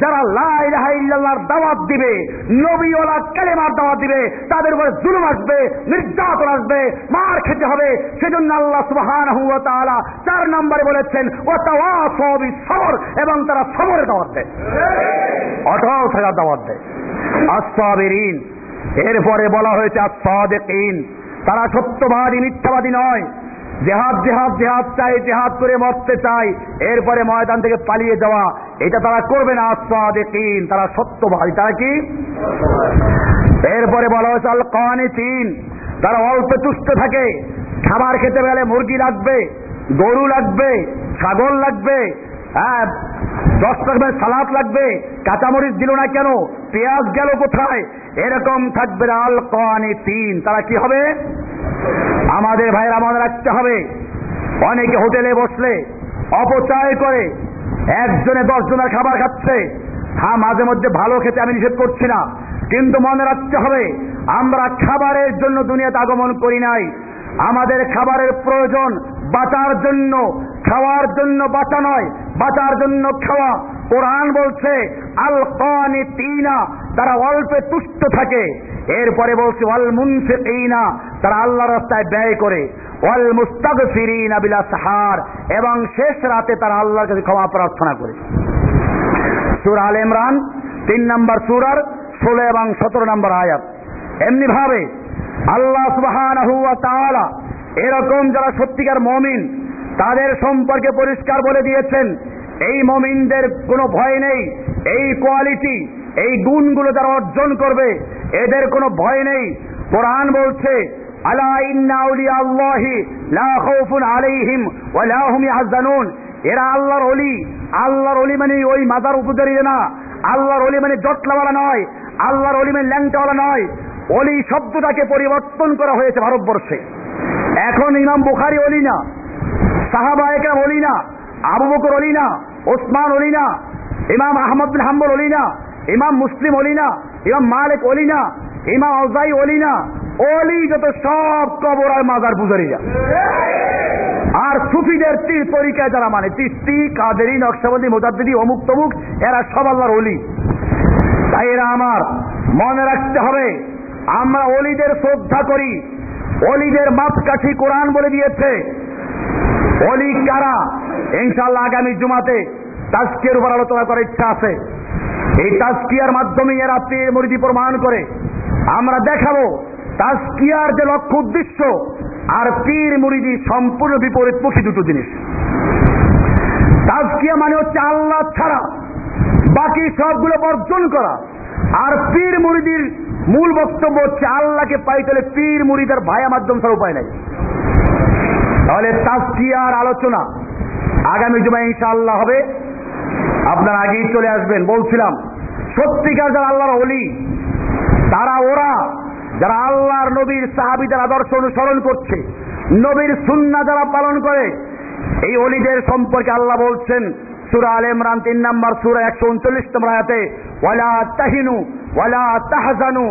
যারা লাই লাইলাহার দাওয়াত দিবে নবীওয়ালা কালেমার দাওয়াত দিবে তাদের উপরে জুলুম আসবে নির্যাতন আসবে মার খেতে হবে। সেজন্য আল্লাহ সুবহান চার নম্বরে বলেছেন ও সবই সবর এবং তারা সবরের দাওয়াত দেয়। অটল থাকার দাওয়াত দেয়। আসাবেরিন এরপরে বলা হয়েছে আসাদেকিন তারা সত্যবাদী, মিথ্যাবাদী নয়। জেহাদ জেহাদ জেহাদ চাই, জেহাদ করে মরতে চাই, এরপরে ময়দান থেকে পালিয়ে যাওয়া, এটা তারা করবে না আসাদেকিন তারা সত্যবাদী। তারা কি? এরপরে বলা হয়েছে আল তিন তারা অল্প তুষ্ট থাকে খাবার খেতে গেলে মুরগি লাগবে, গরু লাগবে, ছাগল লাগবে হ্যাঁ দশ টাকা সালাদ লাগবে, কাঁচামরিচ দিল না কেন, পেঁয়াজ গেল কোথায়? এরকম থাকবে আল কানি তিন তারা কি হবে? আমাদের ভাইয়ের আমাদের রাখতে হবে, অনেকে হোটেলে বসলে অপচয় করে, একজনে দশ জনের খাবার খাচ্ছে। হ্যাঁ মাঝে মধ্যে ভালো খেতে আমি নিষেধ করছি না, কিন্তু মনে রাখতে হবে, আমরা খাবারের জন্য দুনিয়াতে আগমন করি নাই। আমাদের খাবারের প্রয়োজন বাঁচার জন্য, খাওয়ার জন্য বাঁচা নয়, বাঁচার জন্য খাওয়া। কোরআন বলছে আল কানি তিনা তারা অল্পে তুষ্ট থাকে। এরপরে বলছে ওয়াল মুনফিকিনা তারা আল্লাহ রাস্তায় ব্যয় করে। ওয়াল মুস্তাগফিরিনা বিলা সাহার এবং শেষ রাতে তারা আল্লাহর কাছে ক্ষমা প্রার্থনা করে। সুর আল ইমরান তিন নম্বর সুরার ষোলো এবং সতেরো নম্বর আয়াত। এমনি ভাবে আল্লাহ তাআলা এরকম যারা সত্যিকার মমিন, তাদের সম্পর্কে পরিষ্কার বলে দিয়েছেন, এই মমিনদের কোনো ভয় নেই, এই কোয়ালিটি, এই গুণগুলো যারা অর্জন করবে, এদের কোনো ভয় নেই। কোরআন বলছে এরা আল্লাহর অলি আল্লাহর অলি মানে ওই মাজার উপজারি না। আল্লাহর অলি মানে জটলাওয়ালা নয়। আল্লাহর অলি মানে ল্যাংটাওয়ালা নয়। অলি শব্দটাকে পরিবর্তন করা হয়েছে ভারতবর্ষে। এখন ইমাম বুখারি অলি না, সাহাবা একরাম অলি না, আবু বকর অলি না, ওসমান অলি না, ইমাম আহমদ বিন হাম্বল অলি না, ইমাম মুসলিম অলি না, ইমাম মালিক অলি না, ইমাম আউজাই অলি না, অলি যত সব কবর আর মাজার পুজারিরা। আর সুফিদের তীর তরিকায় যারা মানে তিস্তি, কাদেরি, নকশাবন্দি, মোজাদ্দিদি, অমুক তমুক, এরা সব আল্লাহর অলি। তাই এরা আমার মনে রাখতে হবে আমরা অলিদের শ্রদ্ধা করি। অলিদের মাপকাঠি কোরআন বলে দিয়েছে। অলি কারা? ইনশাল্লাহ আগামী জুমাতে তাস্কিয়ার উপর আলোচনা করার ইচ্ছা আছে। এই তাস্কিয়ার মাধ্যমে এরা পীর মুরিদি প্রমাণ করে। আমরা দেখাবো তাজকিয়ার যে লক্ষ্য উদ্দেশ্য আর পীর মুরিদি সম্পূর্ণ বিপরীতমুখী দুটো জিনিস। তাজকিয়া মানে হচ্ছে আল্লাহ ছাড়া বাকি সবগুলো বর্জন করা। আর পীর মুরিদির মূল বক্তব্য হচ্ছে আল্লাহকে পাই তাহলে পীর মুরিদার ভায়া মাধ্যম ছাড়া উপায় নাই। তাহলে তাজকিয়ার আলোচনা আগামী জুমায় ইনশাআল্লাহ হবে। আপনার আগেই চলে আসবেন। বলছিলাম, সত্যিকার যারা আল্লাহর অলি তারা ওরা, যারা আল্লাহর নবীর সাহাবিদের আদর্শ অনুসরণ করছে, নবীর সুন্না যারা পালন করে, এই অলিদের সম্পর্কে আল্লাহ বলছেন সুরা আল ইমরান তিন নম্বর সুরা একশো উনচল্লিশ নম্বর আয়াতে, ওয়ালা তাহিনু, ওয়ালা তাহজানু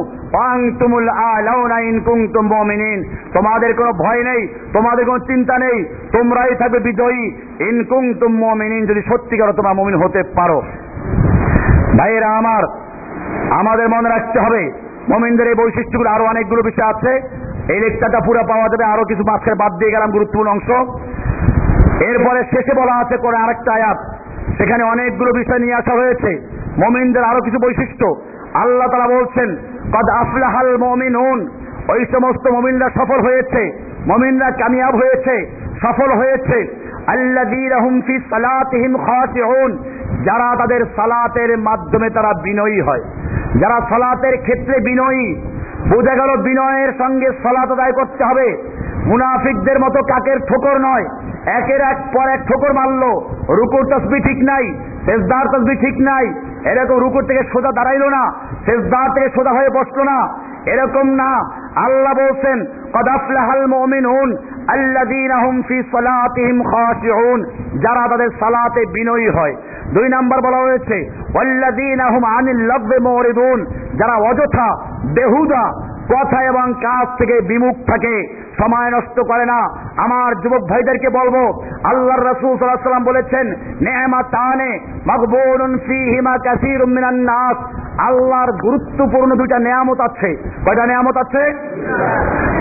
তোমাদের কোনো ভয় নেই, তোমাদের কোনো চিন্তা নেই, তোমরাই থাকবে বিজয়ী। ইন কুনতুম মুমিনিন, যদি সত্যিকার তোমরা মমিন হতে পারো। ভাইয়েরা আমার, আমাদের মনে রাখতে হবে, মোমিনদের এই বৈশিষ্ট্যগুলো আরও অনেকগুলো বিষয় আছে। এই লেকচারটা পুরো পাওয়া যাবে, আরও কিছু মাঝখানে বাদ দিয়ে গেলাম গুরুত্বপূর্ণ অংশ। এরপরে শেষে বলা আছে করে আরেকটা আয়াত। সেখানে অনেকগুলো বিষয় নিয়ে আসা হয়েছে। মমিনদের আরও কিছু বৈশিষ্ট্য। আল্লাহ তারা বলছেন, কদ আফলাহাল মমিনুন। ওই সমস্ত মমিনরা সফল হয়েছে। মমিনরা কামিয়াব হয়েছে, সফল হয়েছে। যারা তাদের সালাতের মাধ্যমে তারা বিনয়ী হয়। যারা সালাতের ক্ষেত্রে বিনয়ী, বোঝা গেল বিনয়ের সঙ্গে সালাত আদায় করতে হবে। মুনাফিকদের মতো কাকের ঠোকর নয়। একের এক পর এক ঠোকর মারলো। রুকুর তসবি ঠিক নাই শেষদার তসবি ঠিক নাই। এরকম রুকুর থেকে সোজা দাঁড়াইলো না শেষদার থেকে সোজা হয়ে বসল না। এরকম না, আল্লাহ বলছেন কদাফলাহাল সালাতিহিম খাশিউন। যারা তাদের সালাতে বিনয়ী হয়। দুই নাম্বার বলা হয়েছে যারা অযথা, বেহুদা কথা এবং কাজ থেকে বিমুখ থাকে। সময় নষ্ট করে না। আমার যুবক ভাইদেরকে বলব, আল্লাহর রাসূল সাল্লাম বলেছেন নি'মাতানে মাগবুনুন ফীহিমা কাসীরুম মিনান নাস। আল্লাহর গুরুত্বপূর্ণ দুইটা নিয়ামত আছে। কয়টা নিয়ামত আছে?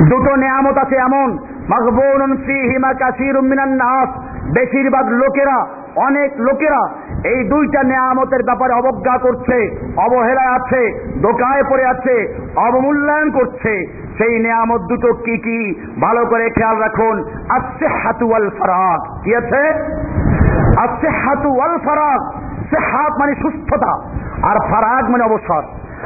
দুটো নিয়ামত আছে এমন মাগবুনুন ফীহিমা কাসীরুম মিনান নাস। বেশিরভাগ লোকেরা, অনেক লোকেরা এই দুইটা নেয়ামতের ব্যাপারে অবজ্ঞা করছে অবহেলা আছে দোকায় পড়ে আছে, অবমূল্যায়ন করছে। সেই নেয়ামত দুটো কি কি? ভালো করে খেয়াল রাখুন। আসছে হাতুয়াল ফারাক কি আছে? আসছে হাতুয়াল ফারাক সে হাত মানে সুস্থতা, আর ফারাক মানে অবসর।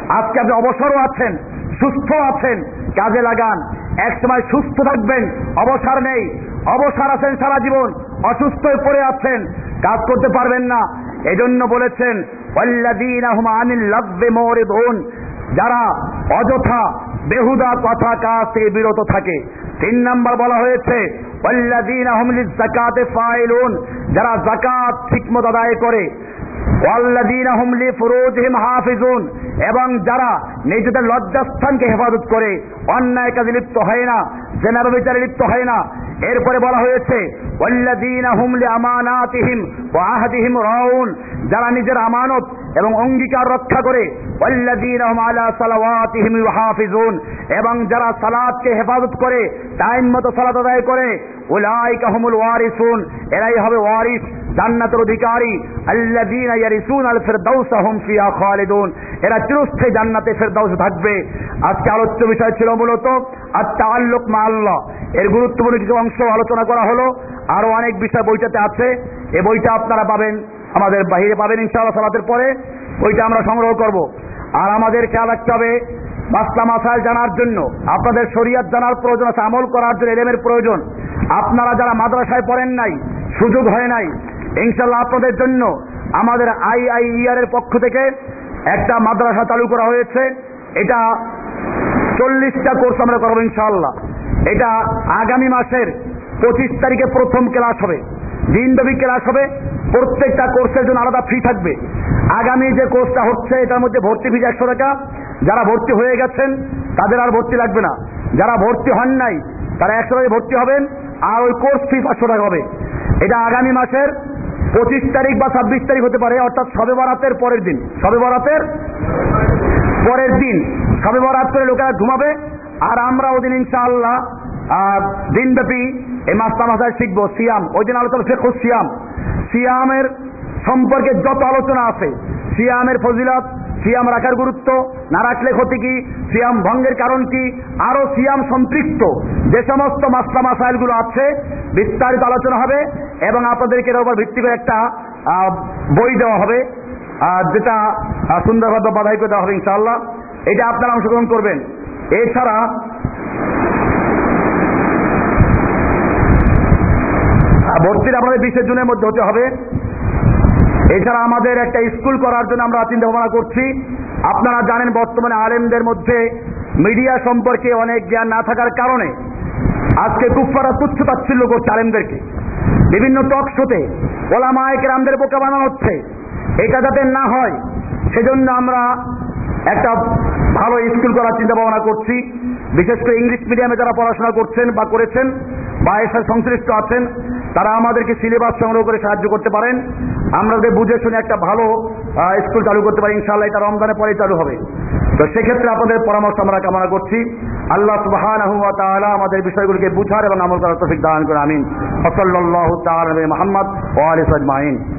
আজকে আপনি অবসরও আছেন সুস্থ আছেন, কাজে লাগান। এক সময় সুস্থ থাকবেন, অবসর নেই। অবসর আছেন সারা জীবন। অসুস্থ হয়ে পড়ে আছেন, কাজ করতে পারবেন না। এজন্য বলেছেন যারা অযথা, বেহুদা কথা কাজ থেকে বিরত থাকে। তিন নাম্বার বলা হয়েছে যারা জাকাত ঠিকমতো আদায় করে। হাফিজুন, এবং যারা নিজেদের লজ্জাস্থানকে হেফাজত করে অন্যায় কাজে লিপ্ত হয় না, জেনার বিচারে লিপ্ত হয় না, এরপরে বলা হয়েছে যারা নিজের আমানত এবং অঙ্গীকার রক্ষা করে এবং যারা সালাদকে হেফাজত করে টাইম মতো সালাদ আদায় করে, উলাইকা হুমুল ওয়ারিসুন, এরাই হবে ওয়ারিস। জান্নাতের অধিকারী। আল্লাযীনা ইয়ারিসুন আল ফিরদাউসা হুম ফিহা খালিদুন। এরা চিরস্থায়ী জান্নাতে ফেরদাউসে থাকবে। আজকে আলোচ্য বিষয় ছিল মূলত আর তাআল্লুক মা এর গুরুত্বপূর্ণ কিছু অংশ আলোচনা করা হলো। আরও অনেক বিষয় বইটাতে আছে। এই বইটা আপনারা পাবেন, আমাদের বাহিরে পাবেন ইনশাআল্লাহ সালাতের পরে। বইটা আমরা সংগ্রহ করব। আর আমাদের খেয়াল রাখতে হবে, মাসলা মাসাইল জানার জন্য, আপনাদের শরিয়াত জানার প্রয়োজন আছে, আমল করার জন্য এলেমের প্রয়োজন। আপনারা যারা মাদ্রাসায় পড়েন নাই, সুযোগ হয় নাই ইনশাল্লাহ আপনাদের জন্য আমাদের আই আই ইয়ার এর পক্ষ থেকে একটা মাদ্রাসা চালু করা হয়েছে। এটা চল্লিশটা কোর্স আমরা করব ইনশাল্লাহ এটা আগামী মাসের পঁচিশ তারিখে প্রথম ক্লাস হবে। দিনব্যাপী ক্লাস হবে। প্রত্যেকটা কোর্সের জন্য আলাদা ফি থাকবে। আগামী যে কোর্সটা হচ্ছে, এটার মধ্যে ভর্তি ফিজ একশো টাকা। যারা ভর্তি হয়ে গেছেন, তাদের আর ভর্তি লাগবে না। যারা ভর্তি হন নাই, তারা একশো টাকা ভর্তি হবেন, আর ওই কোর্স ফি পাঁচশো টাকা হবে। এটা আগামী মাসের পঁচিশ তারিখ বা ছাব্বিশ তারিখ হতে পারে, অর্থাৎ সবে বরাতের পরের দিন। সবে বরাতের পরের দিন। সবে বরাত করে লোকেরা ঘুমাবে, আর আমরা ওই ওদিন ইনশাআল্লাহ দিনব্যাপী এই মাস্তা মাসায় শিখব সিয়াম। ওই দিন আলোচনা শেখো সিয়াম। সিয়ামের সম্পর্কে যত আলোচনা আছে, সিয়ামের ফজিলত সিয়াম রাখার গুরুত্ব, না রাখলে ক্ষতি কি? সিয়াম ভঙ্গের কারণ কি? আরও সিয়াম সম্পৃক্ত যে সমস্ত মাসলা মাসাইলগুলো আছে, বিস্তারিত আলোচনা হবে এবং আপনাদেরকে এর উপর ভিত্তি করে একটা বই দেওয়া হবে যেটা সুন্দরভাবে বাধাই করে দেওয়া হবে ইনশাআল্লাহ। এটা আপনারা অংশগ্রহণ করবেন। এছাড়া ভর্তির আমাদের বিশের জুনের মধ্যে হতে হবে। এছাড়া আমাদের একটা স্কুল করার জন্য আমরা চিন্তা ভাবনা করছি। আপনারা জানেন বর্তমানে আলেমদের মধ্যে মিডিয়া সম্পর্কে অনেক জ্ঞান না থাকার কারণে আজকে কুফারা তুচ্ছ তাচ্ছিল্য করছে আলেমদেরকে। বিভিন্ন টক শোতে ওলামায়কের আমাদের বোকা বানানো হচ্ছে। এটা যাতে না হয়, সেজন্য আমরা একটা ভালো স্কুল করার চিন্তা ভাবনা করছি। বিশেষ করে ইংলিশ মিডিয়ামে যারা পড়াশোনা করছেন বা করেছেন বা এর সাথে সংশ্লিষ্ট আছেন, তারা আমাদেরকে সিলেবাস সংগ্রহ করে সাহায্য করতে পারেন। আমরা যদি বুঝে শুনে একটা ভালো স্কুল চালু করতে পারি, ইনশাআল্লাহ এটা রমজানের পরেই চালু হবে। তো সেক্ষেত্রে আপনাদের পরামর্শ আমরা কামনা করছি। আল্লাহ তাআলা আমাদের বিষয়গুলিকে বুঝার এবং আমল করার তৌফিক দান করে আমিন। সাল্লাল্লাহু তাআলা মোহাম্মদ ওয়া আলিহি ওয়া আজমাইন